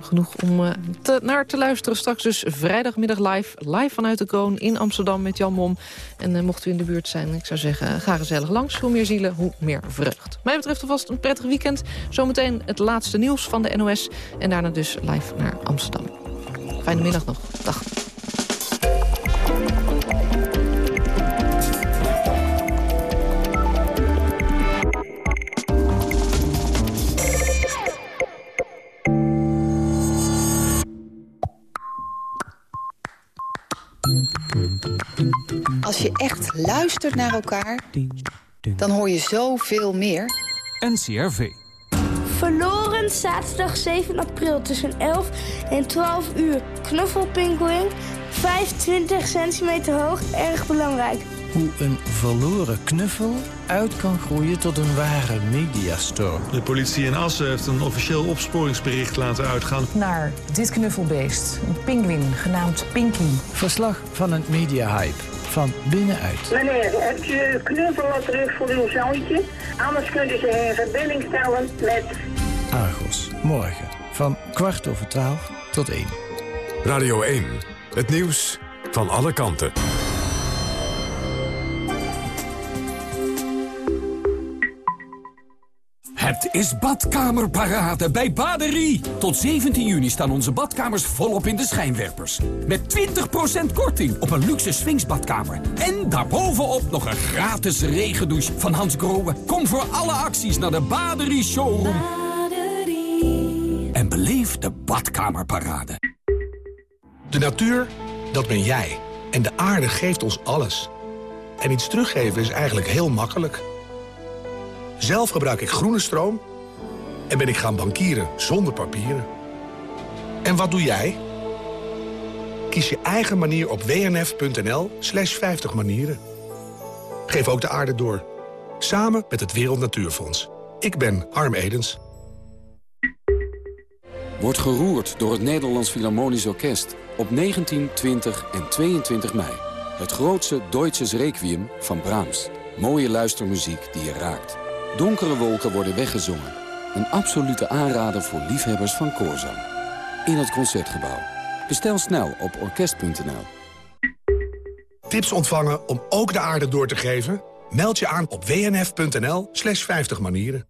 Speaker 18: Genoeg om eh, naar te luisteren. Straks dus vrijdagmiddag live. Live vanuit de Kroon in Amsterdam met Jan Mom. En eh, mocht u in de buurt zijn, ik zou zeggen, ga gezellig langs. Hoe meer zielen, hoe meer vreugd. Mij betreft alvast een prettig weekend. Zometeen het laatste nieuws van de NOS. En daarna dus live naar Amsterdam. Fijne middag nog. Dag.
Speaker 38: Als je echt luistert naar elkaar, dan hoor je zoveel meer.
Speaker 39: NCRV.
Speaker 40: Verloren zaterdag 7 april tussen 11 en 12 uur. Knuffelpinguïn, 25 centimeter hoog, erg belangrijk.
Speaker 41: Hoe een verloren knuffel uit kan groeien tot een ware mediastorm.
Speaker 42: De politie in Assen heeft een officieel opsporingsbericht laten uitgaan.
Speaker 43: Naar dit knuffelbeest, een pinguïn genaamd Pinky.
Speaker 41: Verslag van een mediahype van binnenuit.
Speaker 44: Meneer, hebt u wat terug voor uw zoontje? Anders kunt u zich in verbinding stellen met...
Speaker 41: Argos, morgen van kwart over twaalf tot één.
Speaker 1: Radio 1, het nieuws van alle kanten.
Speaker 45: Het is badkamerparade bij Baderie. Tot 17 juni staan onze badkamers volop in de schijnwerpers. Met 20% korting op een luxe swingsbadkamer. En daarbovenop nog een gratis regendouche van Hans Grohe. Kom voor alle acties naar de Baderie Showroom. Beleef de badkamerparade.
Speaker 46: De natuur, dat ben jij. En de aarde geeft ons alles. En iets teruggeven is eigenlijk heel makkelijk. Zelf gebruik ik groene stroom en ben ik gaan bankieren zonder papieren.
Speaker 13: En wat doe jij? Kies je eigen manier op wnf.nl slash 50 manieren. Geef ook de aarde door. Samen met het Wereld Natuurfonds. Ik ben Harm Edens.
Speaker 15: Wordt geroerd door het Nederlands Philharmonisch Orkest... op 19, 20 en 22 mei. Het grootste Deutsches Requiem van Brahms. Mooie luistermuziek die je raakt. Donkere wolken worden weggezongen. Een absolute aanrader voor liefhebbers van koorzang. In het Concertgebouw. Bestel snel op orkest.nl.
Speaker 13: Tips ontvangen om ook de aarde door te geven? Meld je aan op wnf.nl slash 50 manieren.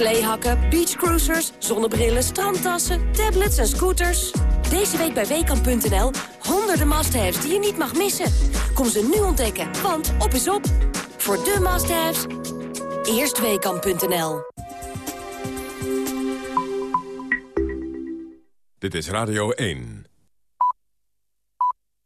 Speaker 36: Sleehakken, beachcruisers, zonnebrillen, strandtassen, tablets en scooters. Deze week bij Weekamp.nl honderden must-haves die je niet mag missen. Kom ze nu ontdekken, want op is op. Voor de must-haves, eerst Weekamp.nl.
Speaker 1: Dit is Radio 1.